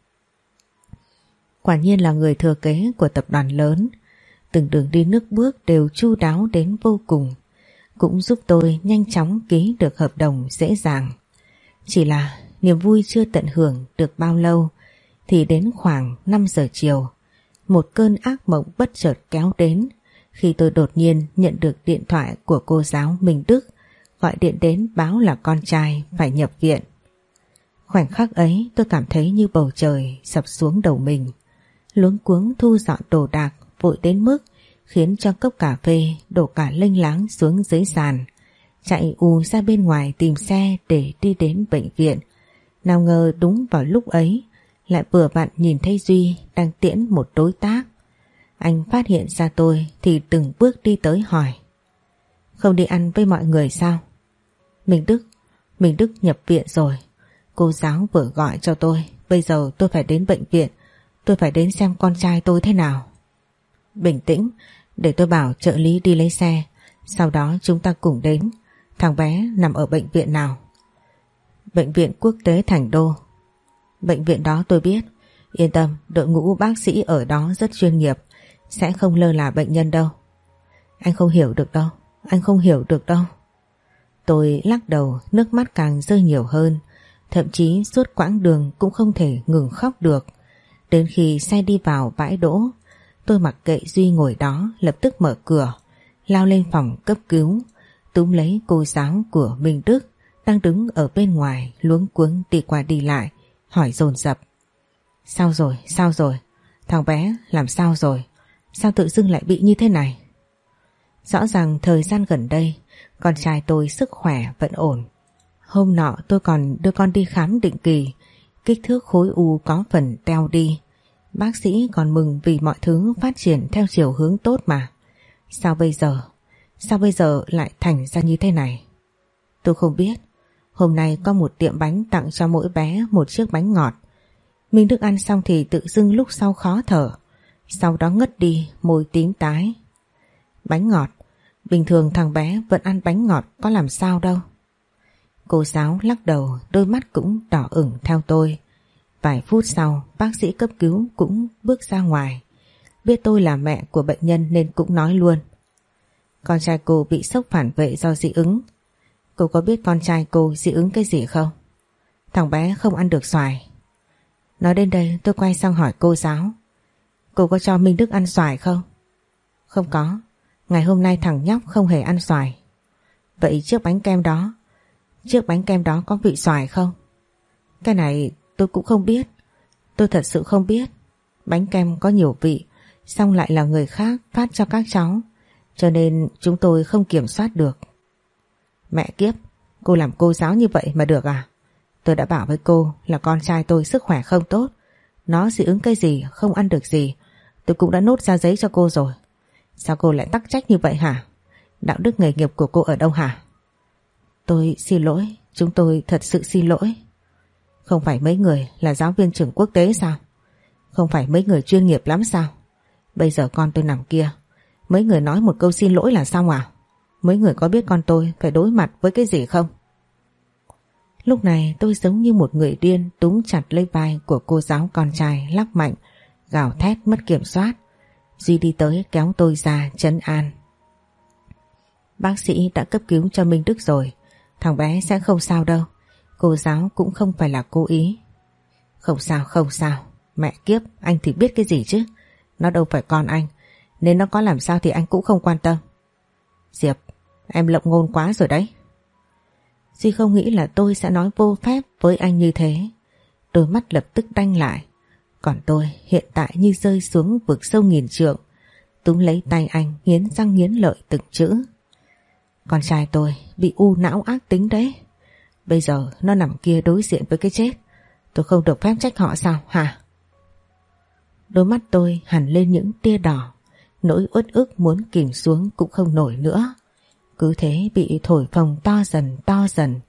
Quả nhiên là người thừa kế của tập đoàn lớn. Từng đường đi nước bước đều chu đáo đến vô cùng. Cũng giúp tôi nhanh chóng ký được hợp đồng dễ dàng. Chỉ là niềm vui chưa tận hưởng được bao lâu, Thì đến khoảng 5 giờ chiều, Một cơn ác mộng bất chợt kéo đến, Khi tôi đột nhiên nhận được điện thoại của cô giáo Minh Đức, Gọi điện đến báo là con trai phải nhập viện. Khoảnh khắc ấy, tôi cảm thấy như bầu trời sập xuống đầu mình luống cuống thu dọn đồ đạc vội đến mức khiến cho cốc cà phê đổ cả lênh láng xuống dưới sàn. Chạy ù ra bên ngoài tìm xe để đi đến bệnh viện Nào ngờ đúng vào lúc ấy lại vừa vặn nhìn thấy Duy đang tiễn một đối tác. Anh phát hiện ra tôi thì từng bước đi tới hỏi. Không đi ăn với mọi người sao? Mình Đức, mình Đức nhập viện rồi. Cô giáo vừa gọi cho tôi, bây giờ tôi phải đến bệnh viện, tôi phải đến xem con trai tôi thế nào. Bình tĩnh, để tôi bảo trợ lý đi lấy xe, sau đó chúng ta cùng đến. Thằng bé nằm ở bệnh viện nào? Bệnh viện quốc tế Thành Đô. Bệnh viện đó tôi biết. Yên tâm, đội ngũ bác sĩ ở đó rất chuyên nghiệp, sẽ không lơ là bệnh nhân đâu. Anh không hiểu được đâu, anh không hiểu được đâu. Tôi lắc đầu, nước mắt càng rơi nhiều hơn. Thậm chí suốt quãng đường cũng không thể ngừng khóc được. Đến khi xe đi vào bãi đỗ, tôi mặc kệ Duy ngồi đó lập tức mở cửa, lao lên phòng cấp cứu, túm lấy cô giáo của Minh Đức đang đứng ở bên ngoài luống cuống đi qua đi lại, hỏi dồn dập Sao rồi, sao rồi? Thằng bé làm sao rồi? Sao tự dưng lại bị như thế này? Rõ ràng thời gian gần đây con trai tôi sức khỏe vẫn ổn. Hôm nọ tôi còn đưa con đi khám định kỳ, kích thước khối u có phần teo đi. Bác sĩ còn mừng vì mọi thứ phát triển theo chiều hướng tốt mà. Sao bây giờ? Sao bây giờ lại thành ra như thế này? Tôi không biết. Hôm nay có một tiệm bánh tặng cho mỗi bé một chiếc bánh ngọt. Minh Đức ăn xong thì tự dưng lúc sau khó thở. Sau đó ngất đi, môi tím tái. Bánh ngọt, bình thường thằng bé vẫn ăn bánh ngọt có làm sao đâu. Cô giáo lắc đầu, đôi mắt cũng đỏ ửng theo tôi. Vài phút sau, bác sĩ cấp cứu cũng bước ra ngoài. Biết tôi là mẹ của bệnh nhân nên cũng nói luôn. Con trai cô bị sốc phản vệ do dị ứng. Cô có biết con trai cô dị ứng cái gì không? Thằng bé không ăn được xoài. Nói đến đây tôi quay sang hỏi cô giáo. Cô có cho Minh Đức ăn xoài không? Không có. Ngày hôm nay thằng nhóc không hề ăn xoài. Vậy chiếc bánh kem đó, chiếc bánh kem đó có vị xoài không? Cái này tôi cũng không biết. Tôi thật sự không biết. Bánh kem có nhiều vị, xong lại là người khác phát cho các cháu. Cho nên chúng tôi không kiểm soát được. Mẹ kiếp, cô làm cô giáo như vậy mà được à? Tôi đã bảo với cô là con trai tôi sức khỏe không tốt. Nó dị ứng cái gì, không ăn được gì. Tôi cũng đã nốt ra giấy cho cô rồi. Sao cô lại tắc trách như vậy hả? Đạo đức nghề nghiệp của cô ở đâu hả? Tôi xin lỗi, chúng tôi thật sự xin lỗi. Không phải mấy người là giáo viên trường quốc tế sao? Không phải mấy người chuyên nghiệp lắm sao? Bây giờ con tôi nằm kia, mấy người nói một câu xin lỗi là xong à? Mấy người có biết con tôi phải đối mặt với cái gì không? Lúc này tôi giống như một người điên túm chặt lấy vai của cô giáo con trai lắc mạnh, gào thét mất kiểm soát. Duy đi tới kéo tôi ra chấn an. Bác sĩ đã cấp cứu cho Minh Đức rồi, thằng bé sẽ không sao đâu. Cô giáo cũng không phải là cố ý. Không sao không sao, mẹ kiếp anh thì biết cái gì chứ. Nó đâu phải con anh, nên nó có làm sao thì anh cũng không quan tâm. Diệp, em lộng ngôn quá rồi đấy. Duy không nghĩ là tôi sẽ nói vô phép với anh như thế. Đôi mắt lập tức đanh lại. Còn tôi hiện tại như rơi xuống vực sâu nghìn trượng. Túm lấy tay anh nghiến răng nghiến lợi từng chữ. Con trai tôi bị u não ác tính đấy. Bây giờ, nó nằm kia đối diện với cái chết. Tôi không được phép trách họ sao, hả? Đôi mắt tôi hẳn lên những tia đỏ. Nỗi uất ức muốn kìm xuống cũng không nổi nữa. Cứ thế bị thổi phồng to dần to dần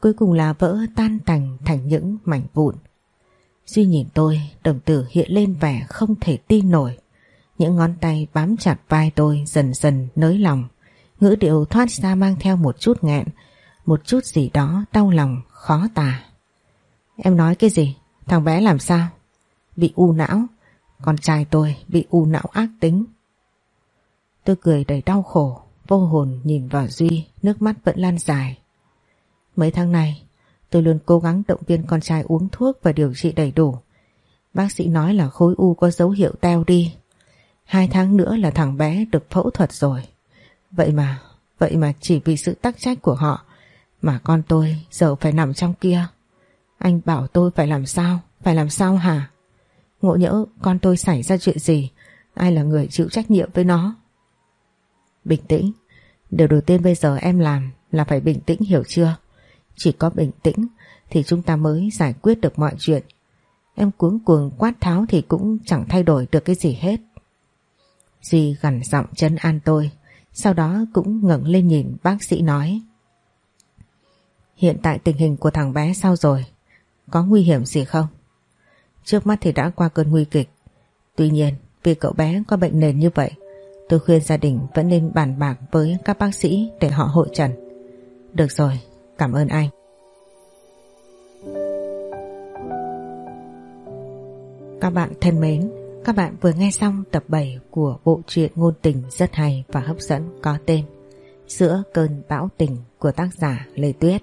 Cuối cùng là vỡ tan tành thành những mảnh vụn Duy nhìn tôi, đồng tử hiện lên vẻ không thể tin nổi Những ngón tay bám chặt vai tôi dần dần nới lòng Ngữ điệu thoát ra mang theo một chút nghẹn một chút gì đó đau lòng, khó tả. Em nói cái gì? Thằng bé làm sao? Bị u não. Con trai tôi bị u não ác tính. Tôi cười đầy đau khổ, Vô hồn nhìn vào Duy, Nước mắt vẫn lan dài. Mấy tháng này tôi luôn cố gắng động viên con trai uống thuốc và điều trị đầy đủ. Bác sĩ nói là khối u có dấu hiệu teo đi. Hai tháng nữa là thằng bé được phẫu thuật rồi. Vậy mà Vậy mà chỉ vì sự tắc trách của họ mà con tôi giờ phải nằm trong kia Anh bảo tôi phải làm sao Phải làm sao hả Ngộ nhỡ con tôi xảy ra chuyện gì Ai là người chịu trách nhiệm với nó Bình tĩnh. Điều đầu tiên bây giờ em làm là phải bình tĩnh hiểu chưa? Chỉ có bình tĩnh thì chúng ta mới giải quyết được mọi chuyện. Em cuống cuồng quát tháo thì cũng chẳng thay đổi được cái gì hết. Duy gằn giọng chân an tôi, sau đó cũng ngẩng lên nhìn bác sĩ nói. Hiện tại tình hình của thằng bé sao rồi? Có nguy hiểm gì không? Trước mắt thì đã qua cơn nguy kịch. Tuy nhiên, vì cậu bé có bệnh nền như vậy, tôi khuyên gia đình vẫn nên bàn bạc với các bác sĩ để họ hội trần. Được rồi, cảm ơn anh. Các bạn thân mến, các bạn vừa nghe xong tập 7 của bộ truyện ngôn tình rất hay và hấp dẫn có tên Giữa cơn bão tình của tác giả Lê Tuyết.